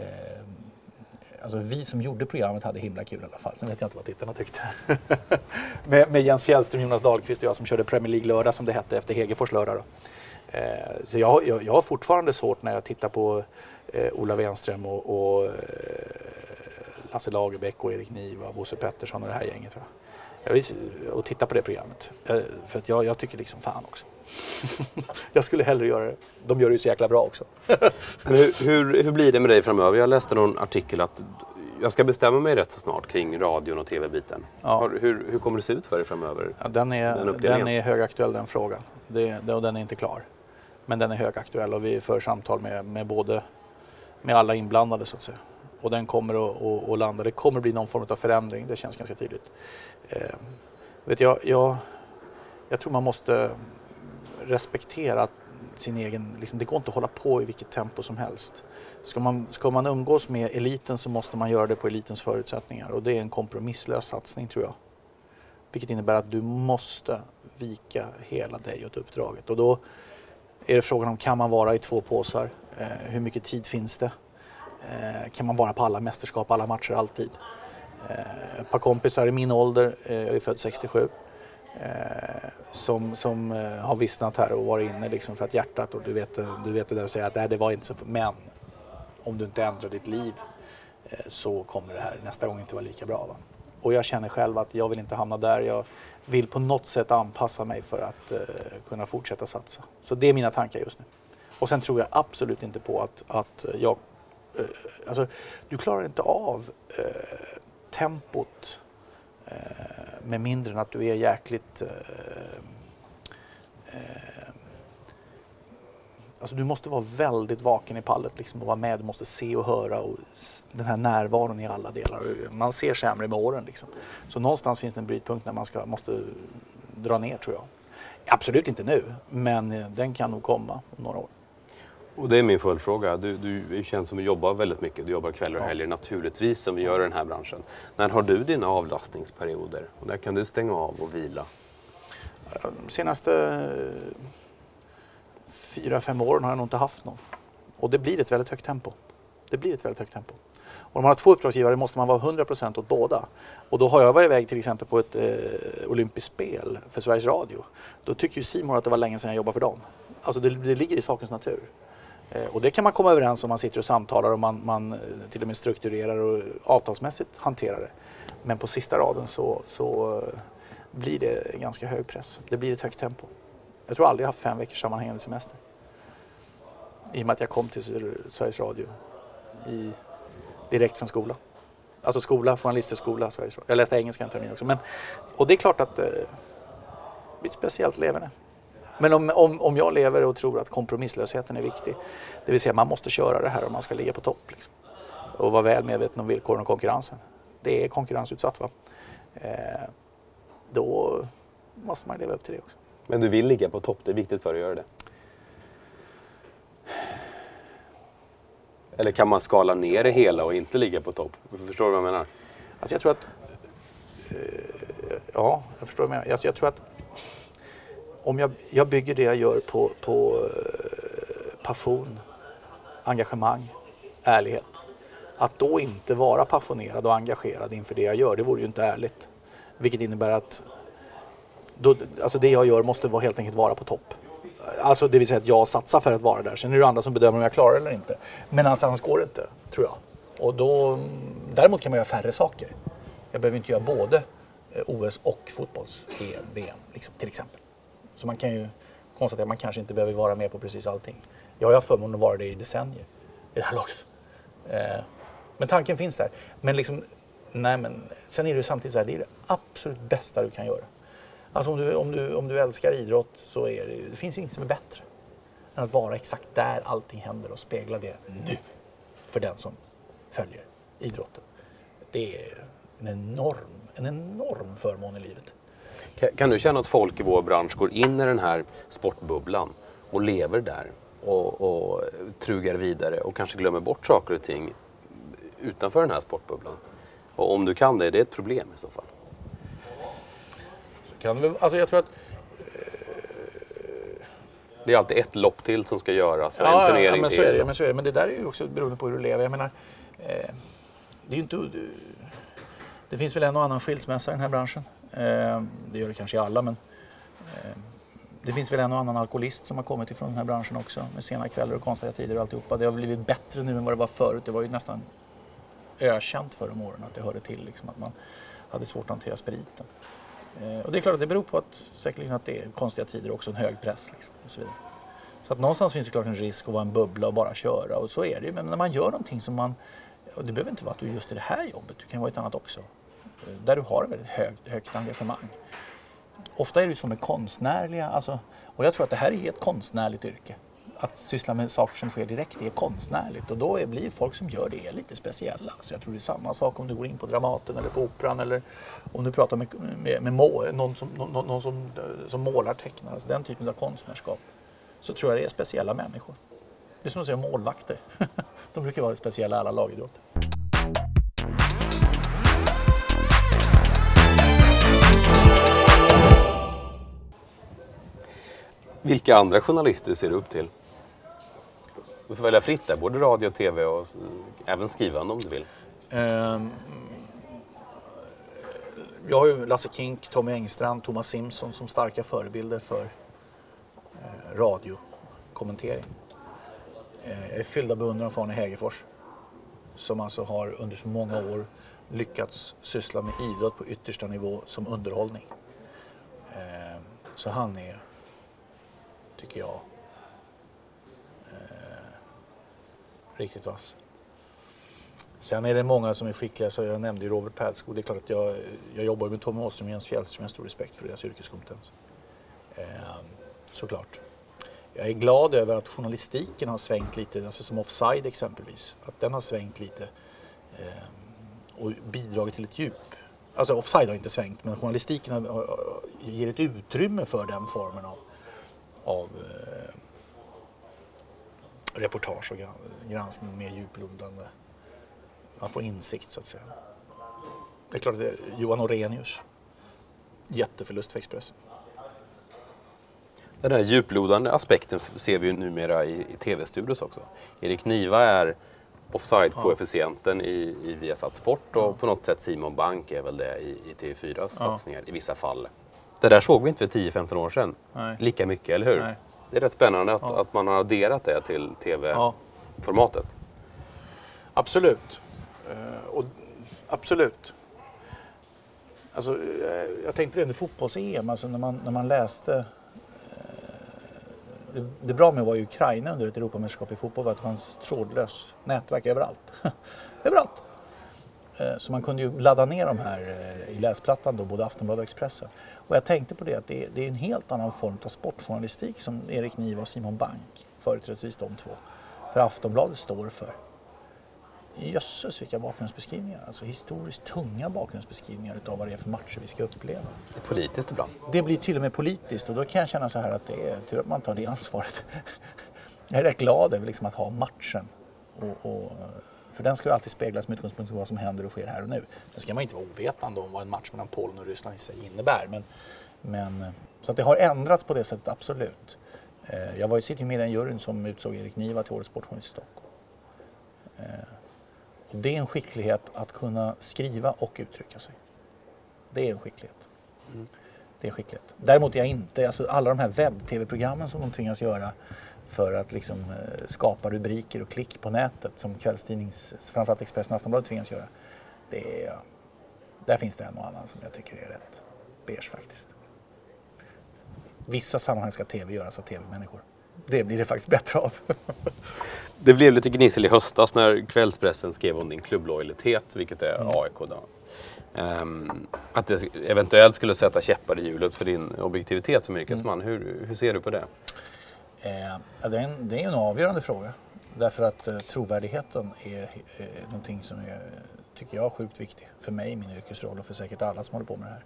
Alltså vi som gjorde programmet hade himla kul i alla fall. Sen vet jag inte vad tittarna tyckte. med, med, Jens Fjällström, Jonas Dahlqvist och jag som körde Premier League lördag som det hette efter Hegerfors lördag. Eh, så jag, jag, jag har fortfarande svårt när jag tittar på eh, Ola Wenström och, och eh, Lasse Lagerbäck och Erik Niva Bosse Pettersson och det här gänget. Va? Jag vill, och titta på det programmet. Eh, för att jag, jag tycker liksom fan också. jag skulle hellre göra det. De gör det ju så jäkla bra också.
Hur, hur, hur, blir det med dig framöver? Jag läste någon artikel att jag ska bestämma mig rätt så snart kring radion och tv-biten. Ja. Hur, hur, kommer det se ut för dig framöver?
Ja, den, är, den, den är högaktuell den frågan. Det, det, och den är inte klar. Men den är högaktuell och vi för samtal med, med både med alla inblandade så att säga. Och den kommer att, att, att landa. Det kommer att bli någon form av förändring, det känns ganska tydligt. Eh, vet jag, jag, jag tror man måste respektera sin egen, liksom, det går inte att hålla på i vilket tempo som helst. Ska man, ska man umgås med eliten så måste man göra det på elitens förutsättningar och det är en kompromisslös satsning tror jag. Vilket innebär att du måste vika hela dig åt uppdraget och då är det frågan om kan man vara i två påsar? Eh, hur mycket tid finns det? Eh, kan man vara på alla mästerskap, alla matcher, alltid? Eh, ett par kompisar i min ålder, eh, jag är född 67, Eh, som, som eh, har vissnat här och varit inne liksom för att hjärtat och du vet, du vet det där att säga att nej, det var inte så, men om du inte ändrar ditt liv eh, så kommer det här nästa gång inte vara lika bra. Va? Och jag känner själv att jag vill inte hamna där. Jag vill på något sätt anpassa mig för att eh, kunna fortsätta satsa. Så det är mina tankar just nu. Och sen tror jag absolut inte på att, att jag... Eh, alltså, du klarar inte av eh, tempot Eh, med mindre än att du är jäkligt eh, eh, Alltså du måste vara väldigt vaken i pallet liksom och vara med. Du måste se och höra och den här närvaron i alla delar. Man ser sämre med åren liksom. Så någonstans finns det en brytpunkt när man ska, måste dra ner tror jag. Absolut inte nu, men eh, den kan nog komma om några år.
Och det är min följdfråga. Du, du känns som att du jobbar väldigt mycket. Du jobbar kvällar och helger naturligtvis som vi gör i den här branschen. När har du dina avlastningsperioder? Och när kan du stänga av och vila?
De senaste fyra, fem åren har jag nog inte haft någon. Och det blir ett väldigt högt tempo. Det blir ett väldigt högt tempo. Och om man har två uppdragsgivare måste man vara 100% åt båda. Och då har jag varit iväg till exempel på ett eh, olympiskt spel för Sveriges Radio. Då tycker ju Simon att det var länge sedan jag jobbade för dem. Alltså det, det ligger i sakens natur. Eh, och det kan man komma överens om man sitter och samtalar och man, man eh, till och med strukturerar och avtalsmässigt hanterar det. Men på sista raden så, så eh, blir det ganska hög press. Det blir ett högt tempo. Jag tror aldrig jag haft fem veckors sammanhängande semester. I och med att jag kom till Sveriges Radio i, direkt från skolan. Alltså skola, journalisthögskola, Sveriges Radio. Jag läste engelska en termin också. Men, och det är klart att eh, det blir ett speciellt leverne. Men om, om, om jag lever och tror att kompromisslösheten är viktig, det vill säga man måste köra det här om man ska ligga på topp. Liksom, och vara väl medveten om villkoren och konkurrensen. Det är konkurrensutsatt va. Eh, då måste man leva upp till det också.
Men du vill ligga på topp, det är viktigt för dig att göra det? Eller kan man skala ner det hela och inte ligga på topp? Förstår du vad jag menar?
Alltså jag tror att... Eh, ja, jag förstår vad du menar. Alltså jag tror att om jag, jag bygger det jag gör på, på eh, passion, engagemang, ärlighet. Att då inte vara passionerad och engagerad inför det jag gör, det vore ju inte ärligt. Vilket innebär att då, alltså det jag gör måste vara, helt enkelt vara på topp. Alltså det vill säga att jag satsar för att vara där. Sen är det andra som bedömer om jag klarar det eller inte. Men alltså, annars går det inte, tror jag. Och då, däremot kan man göra färre saker. Jag behöver inte göra både eh, OS och fotbolls-EM, VM liksom, till exempel. Så man kan ju konstatera att man kanske inte behöver vara med på precis allting. Jag har haft förmånen att vara det i decennier i det här laget. Eh, men tanken finns där. Men liksom, nej men, sen är det ju samtidigt så här, det är det absolut bästa du kan göra. Alltså om du, om du, om du älskar idrott så är det, det finns ju inget som är bättre än att vara exakt där allting händer och spegla det nu för den som följer idrotten. Det är en enorm, en enorm förmån i livet.
Kan du känna att folk i vår bransch går in i den här sportbubblan och lever där och, och trugar vidare och kanske glömmer bort saker och ting utanför den här sportbubblan? Och om du kan det, är det ett problem i så fall?
Så kan väl- alltså jag tror att
Det är alltid ett lopp till som ska göras och
Ja,
en turnering
ja, men så
till.
är det. Men så är det. Men det där är ju också beroende på hur du lever. Jag menar, eh, det är inte... Det finns väl en och annan skilsmässa i den här branschen. Eh, det gör det kanske i alla, men eh, det finns väl en och annan alkoholist som har kommit ifrån den här branschen också med sena kvällar och konstiga tider och alltihopa. Det har blivit bättre nu än vad det var förut. Det var ju nästan ökänt för om åren att det hörde till liksom, att man hade svårt att hantera spriten. Eh, och det är klart att det beror på att säkerligen att det är konstiga tider och också en hög press liksom, och så vidare. Så att någonstans finns det klart en risk att vara en bubbla och bara köra och så är det ju. Men när man gör någonting som man, och det behöver inte vara att du just i det här jobbet, du kan vara i ett annat också. Där du har ett väldigt högt, högt engagemang. Ofta är det ju så med konstnärliga, alltså, och jag tror att det här är ett konstnärligt yrke. Att syssla med saker som sker direkt är konstnärligt och då är, blir folk som gör det lite speciella. Så jag tror det är samma sak om du går in på Dramaten eller på Operan eller om du pratar med, med, med må, någon, som, någon, någon som, som målar, tecknar, alltså den typen av konstnärskap så tror jag det är speciella människor. Det är som att säga målvakter. De brukar vara speciella i alla lagidrotter.
Vilka andra journalister ser du upp till? Du får välja fritt där, både radio och tv och även skrivande om du vill.
Um, jag har ju Lasse Kink, Tommy Engstrand, Thomas Simpson som starka förebilder för eh, radiokommentering. Eh, jag är fylld av beundran för Arne Hägerfors som alltså har under så många år lyckats syssla med idrott på yttersta nivå som underhållning. Ehm, så han är, tycker jag, eh, riktigt vass. Sen är det många som är skickliga, så jag nämnde ju Robert Pärlskog. Det är klart att jag, jag jobbar ju med Tommy Åström och Jens Fjällström, jag har stor respekt för deras yrkeskompetens. Eh, såklart. Jag är glad över att journalistiken har svängt lite, alltså som Offside exempelvis. Att den har svängt lite eh, och bidragit till ett djup. Alltså Offside har inte svängt, men journalistiken har, har, har, ger ett utrymme för den formen av, av eh, reportage och gran- granskning mer djuplodande. Man får insikt så att säga. Det är klart det är Johan Orenius. Jätteförlust för Expressen.
Den här djuplodande aspekten ser vi ju numera i, i tv-studios också. Erik Niva är offside-koefficienten i, i Viasat Sport och på något sätt Simon Bank är väl det i, i TV4s satsningar i vissa fall. Det där såg vi inte för 10-15 år sedan
Nej.
lika mycket, eller hur?
Nej.
Det är rätt spännande att,
Ja.
att man har adderat det till
Ja,
tv-formatet.
absolut. Eh, och, absolut. Alltså, eh, jag tänkte på det under fotbolls-EM, alltså när man, när man läste eh, det, det bra med att vara i Ukraina under ett Europamästerskap i fotboll var att det fanns trådlös nätverk överallt. överallt! Eh, Så man kunde ju ladda ner de här eh, i läsplattan då, både Aftonbladet och Expressen. Och jag tänkte på det att det är, det är en helt annan form av sportjournalistik som Erik Niva och Simon Bank, företrädesvis de två, för Aftonbladet står för. Jösses vilka bakgrundsbeskrivningar, alltså historiskt tunga bakgrundsbeskrivningar utav vad det är för matcher vi ska uppleva.
Det är politiskt ibland.
Det blir till och med politiskt och då kan jag känna så här att det är tur att man tar det ansvaret. Jag är rätt glad över liksom att ha matchen. Och, och, för den ska ju alltid speglas med utgångspunkt i vad som händer och sker här och nu. Sen ska man inte vara ovetande om vad en match mellan Polen och Ryssland i sig innebär. Men, men, så att det har ändrats på det sättet, absolut. Eh, Jag var ju, sitter ju med i den juryn som utsåg Erik Niva till Årets Sportjournalist i Stockholm. Eh, Och det är en skicklighet att kunna skriva och uttrycka sig. Det är en skicklighet. Det är skicklighet. Däremot är jag inte, alltså alla de här webb-tv-programmen som de tvingas göra för att liksom eh, skapa rubriker och klick på nätet som kvällstidnings, framförallt Expressen och Aftonbladet tvingas göra. Det är, där finns det en och annan som jag tycker är rätt beige faktiskt. Vissa sammanhang ska tv göras av tv-människor. Det blir det faktiskt bättre av.
Det blev lite gnissel i höstas när kvällspressen skrev om din klubblojalitet, vilket är
Mm.
AIK då. Ehm, att det eventuellt skulle sätta käppar i hjulet för din objektivitet som yrkesman.
Mm.
Hur, hur ser du på det?
Eh, ja, det, är en, det är en avgörande fråga. Därför att eh, trovärdigheten är eh, någonting som är, tycker jag, sjukt viktig för mig i min yrkesroll och för säkert alla som håller på med det här.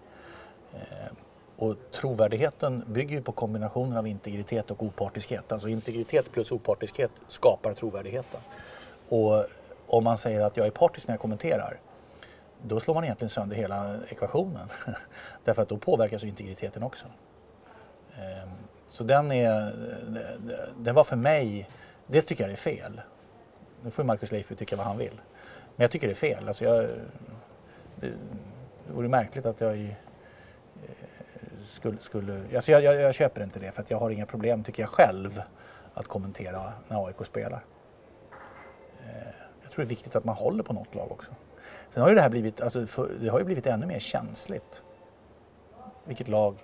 Eh, och trovärdigheten bygger ju på kombinationen av integritet och opartiskhet. Alltså integritet plus opartiskhet skapar trovärdigheten. Och om man säger att jag är partisk när jag kommenterar, då slår man egentligen sönder hela ekvationen. Därför att då påverkas ju integriteten också. Ehm, så den, är, den var för mig, dels tycker jag det är fel. Nu får Marcus Leifby tycka vad han vill. Men jag tycker det är fel. Alltså jag, det vore märkligt att jag i, eh, skulle... skulle alltså jag, jag, jag, köper inte det för att jag har inga problem, tycker jag själv, att kommentera när AIK spelar. Eh, jag tror det är viktigt att man håller på något lag också. Sen har ju det här blivit, alltså, det har ju blivit ännu mer känsligt. Vilket lag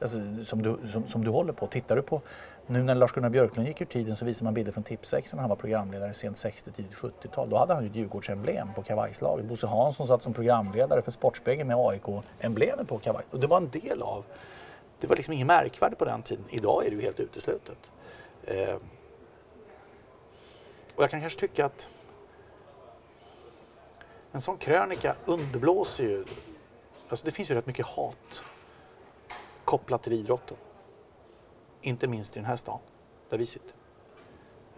alltså, som, du, som, som du håller på. Tittar du på, nu när Lars-Gunnar Björklund gick ur tiden så visar man bilder från Tipsex när han var programledare sent 60 tidigt 70-tal. Då hade han ju ett Djurgårdsemblem på kavajslaget. Bosse Hansson satt som programledare för Sportspegeln med AIK-emblemet på kavaj. Och det var en del av, det var liksom inget märkvärdigt på den tiden. Idag är det ju helt uteslutet. Eh, och jag kan kanske tycka att en sån krönika underblåser ju, alltså det finns ju rätt mycket hat kopplat till idrotten. Inte minst i den här stan där vi sitter.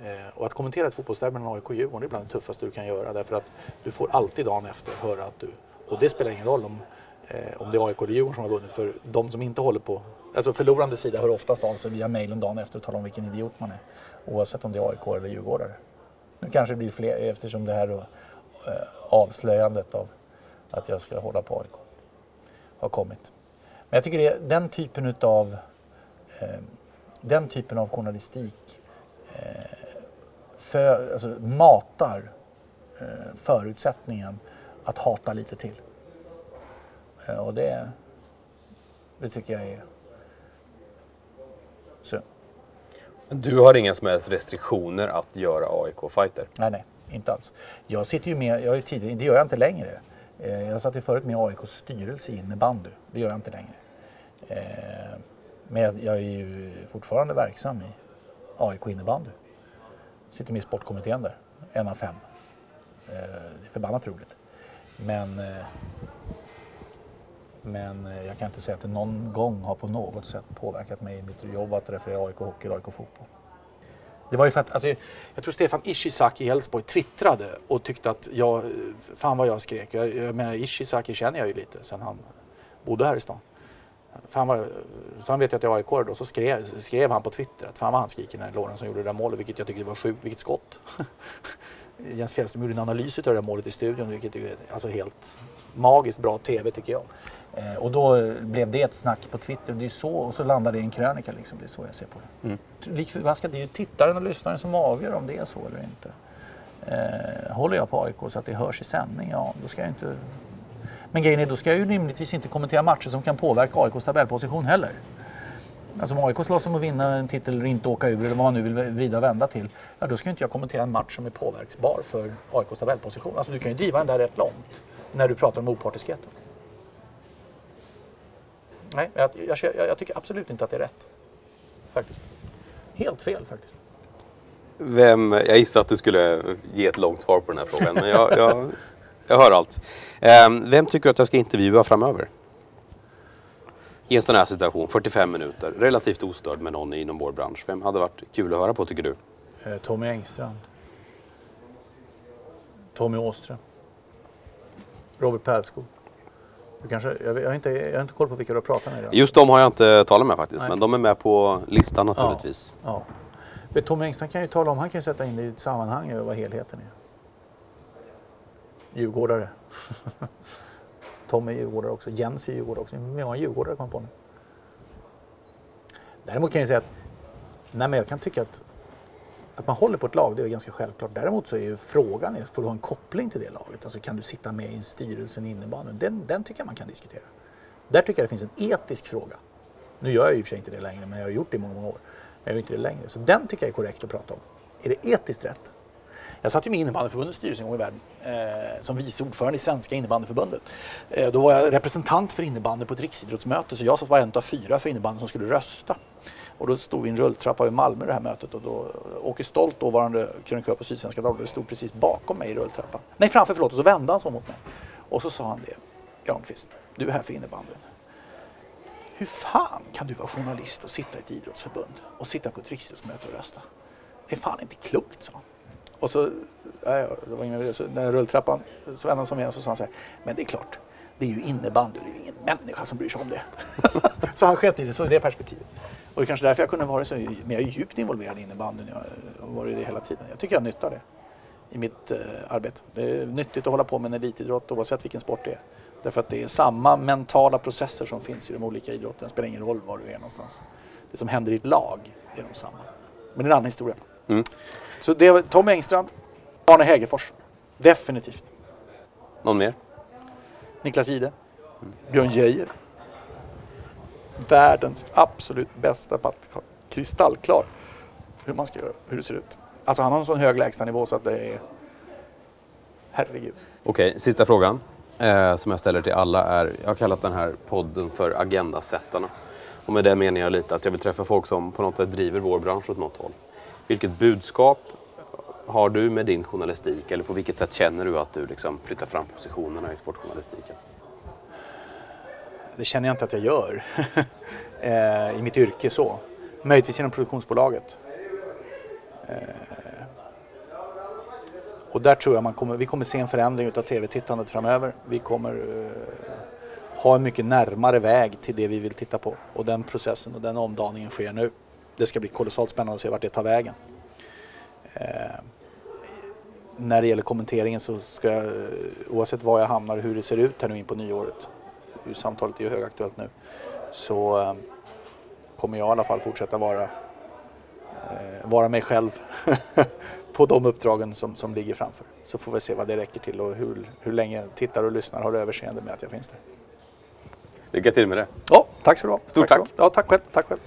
Eh, och att kommentera ett fotbollsderby mellan AIK och Djurgården är bland det tuffaste du kan göra därför att du får alltid dagen efter höra att du, och det spelar ingen roll om, eh, om det är AIK eller Djurgården som har vunnit för de som inte håller på, alltså förlorande sida hör oftast av sig via mejlen dagen efter och talar om vilken idiot man är. Oavsett om det är AIK eller Djurgårdare. Nu kanske det blir fler eftersom det här då, eh, avslöjandet av att jag ska hålla på AIK har kommit. Men jag tycker det den typen utav eh, den typen av journalistik eh, för, alltså, matar eh, förutsättningen att hata lite till. Eh, och det, det tycker jag är synd.
Du har inga som helst restriktioner att göra AIK-fighter?
Nej, nej, inte alls. Jag sitter ju med, jag är tidigare, det gör jag inte längre. Eh, jag satt ju förut med AIKs styrelse i innebandy. Det gör jag inte längre. Eh, men jag är ju fortfarande verksam i AIK innebandy. Sitter med i sportkommittén där, en av fem. Eh, det är förbannat roligt. Men, men jag kan inte säga att det någon gång har på något sätt påverkat mig i mitt jobb att referera AIK hockey och AIK fotboll. Det var ju för att, alltså, jag tror Stefan Ishizaki i Elfsborg twittrade och tyckte att jag, fan vad jag skrek. Jag, jag menar Ishizaki känner jag ju lite sen han bodde här i stan. Fan vad, så han vet ju att jag var AIK då, så skrev, skrev han på Twitter att fan vad han skriker när Lorentzon gjorde det där målet, vilket jag tycker var sjukt, vilket skott. Jens Fjällström gjorde en analys av det där målet i studion, vilket är alltså helt magiskt bra TV tycker jag. Eh, och då blev det ett snack på Twitter. Det är så, och så landade det i en krönika. Liksom. Det är så jag ser på det. Mm. det är ju tittaren och lyssnaren som avgör om det är så eller inte. Eh, håller jag på AIK så att det hörs i sändning, ja då ska jag inte... Men grejen är, då ska jag ju rimligtvis inte kommentera matcher som kan påverka AIKs tabellposition heller. Alltså om AIK slåss om att vinna en titel eller inte åka ur eller vad man nu vill vrida och vända till. Ja, då ska inte jag kommentera en match som är påverksbar för AIKs tabellposition. Alltså du kan ju driva den där rätt långt när du pratar om opartiskheten. Nej, jag, jag, jag, tycker absolut inte att det är rätt. Faktiskt. Helt fel faktiskt.
Vem, jag gissar att du skulle ge ett långt svar på den här frågan, men jag, jag, jag hör allt. Um, vem tycker du att jag ska intervjua framöver? I en sån här situation, 45 minuter, relativt ostörd med någon inom vår bransch. Vem hade varit kul att höra på tycker du?
Eh, Tommy Engstrand. Tommy Åström. Robert Pärlskog. Du kanske, jag, har inte, jag har inte koll på vilka du har pratat med idag.
Just de har jag inte talat med faktiskt, Nej. men de är med på listan naturligtvis.
Ja, ja. Tom Engstrand kan ju tala om, han kan ju sätta in det i ett sammanhang över vad helheten är. Djurgårdare. Tom är djurgårdare också, Jens är djurgårdare också. Många djurgårdare kom på nu? Däremot kan jag säga att nej men jag kan tycka att att man håller på ett lag, det är ganska självklart. Däremot så är ju frågan, får du ha en koppling till det laget? Alltså kan du sitta med i en styrelse i innebandyn? Den, den tycker jag man kan diskutera. Där tycker jag det finns en etisk fråga. Nu gör jag ju i och för sig inte det längre, men jag har gjort det i många, många år. Jag gör inte det längre. Så den tycker jag är korrekt att prata om. Är det etiskt rätt? Jag satt ju med i innebandyförbundets styrelse en gång i världen eh, som vice ordförande i Svenska innebandyförbundet. Eh, då var jag representant för innebandy på ett riksidrottsmöte så jag var en av fyra för innebandy som skulle rösta. Och då stod vi i en rulltrappa i Malmö det här mötet och då Åke Stolt, dåvarande krönikör på Sydsvenska Dagbladet, stod precis bakom mig i rulltrappan. Nej, framför förlåt, och så vände han sig mot mig. Och så sa han det. Granqvist, du är här för innebandyn. Hur fan kan du vara journalist och sitta i ett idrottsförbund och sitta på ett riksidrottsmöte och rösta? Det är fan inte klokt, sa han. Och så, nej, det var ingen, så när rulltrappan så vände han sig om igen och så sa han så här, men det är klart, det är ju innebandy, och det är ingen människa som bryr sig om det. så han sket i det, så i det perspektivet. Och det är kanske därför jag kunde vara så, men jag är djupt involverad i innebandyn, jag har varit det hela tiden. Jag tycker jag nyttar det i mitt eh, arbete. Det är nyttigt att hålla på med en elitidrott oavsett vilken sport det är. Därför att det är samma mentala processer som finns i de olika idrotterna. Det spelar ingen roll var du är någonstans. Det som händer i ett lag, det är de samma. Men det är en annan historia.
Mm.
Så det var Tommy Engstrand, Arne Hägerfors. Definitivt.
Någon mer?
Niklas Ide, Björn Geijer. Världens absolut bästa på att kristallklar hur man ska göra, hur det ser ut. Alltså han har en sån hög lägstanivå så att det är... Herregud.
Okej, sista frågan eh, som jag ställer till alla är, jag har kallat den här podden för Agendasättarna. Och med det menar jag lite att jag vill träffa folk som på något sätt driver vår bransch åt något håll. Vilket budskap har du med din journalistik eller på vilket sätt känner du att du liksom flyttar fram positionerna i sportjournalistiken?
Det känner jag inte att jag gör eh, i mitt yrke så. Möjligtvis inom produktionsbolaget. Eh, och där tror jag man kommer, vi kommer se en förändring utav tv-tittandet framöver. Vi kommer eh, ha en mycket närmare väg till det vi vill titta på. Och den processen och den omdaningen sker nu. Det ska bli kolossalt spännande att se vart det tar vägen. Eh, när det gäller kommenteringen så ska jag, oavsett var jag hamnar och hur det ser ut här nu in på nyåret, samtalet är ju högaktuellt nu, så eh, kommer jag i alla fall fortsätta vara, eh, vara mig själv på de uppdragen som, som ligger framför. Så får vi se vad det räcker till och hur, hur länge tittare och lyssnare har överseende med att jag finns där.
Lycka till med det.
Ja, tack så du ha.
Stort tack.
ha. Ja, tack själv. Tack själv.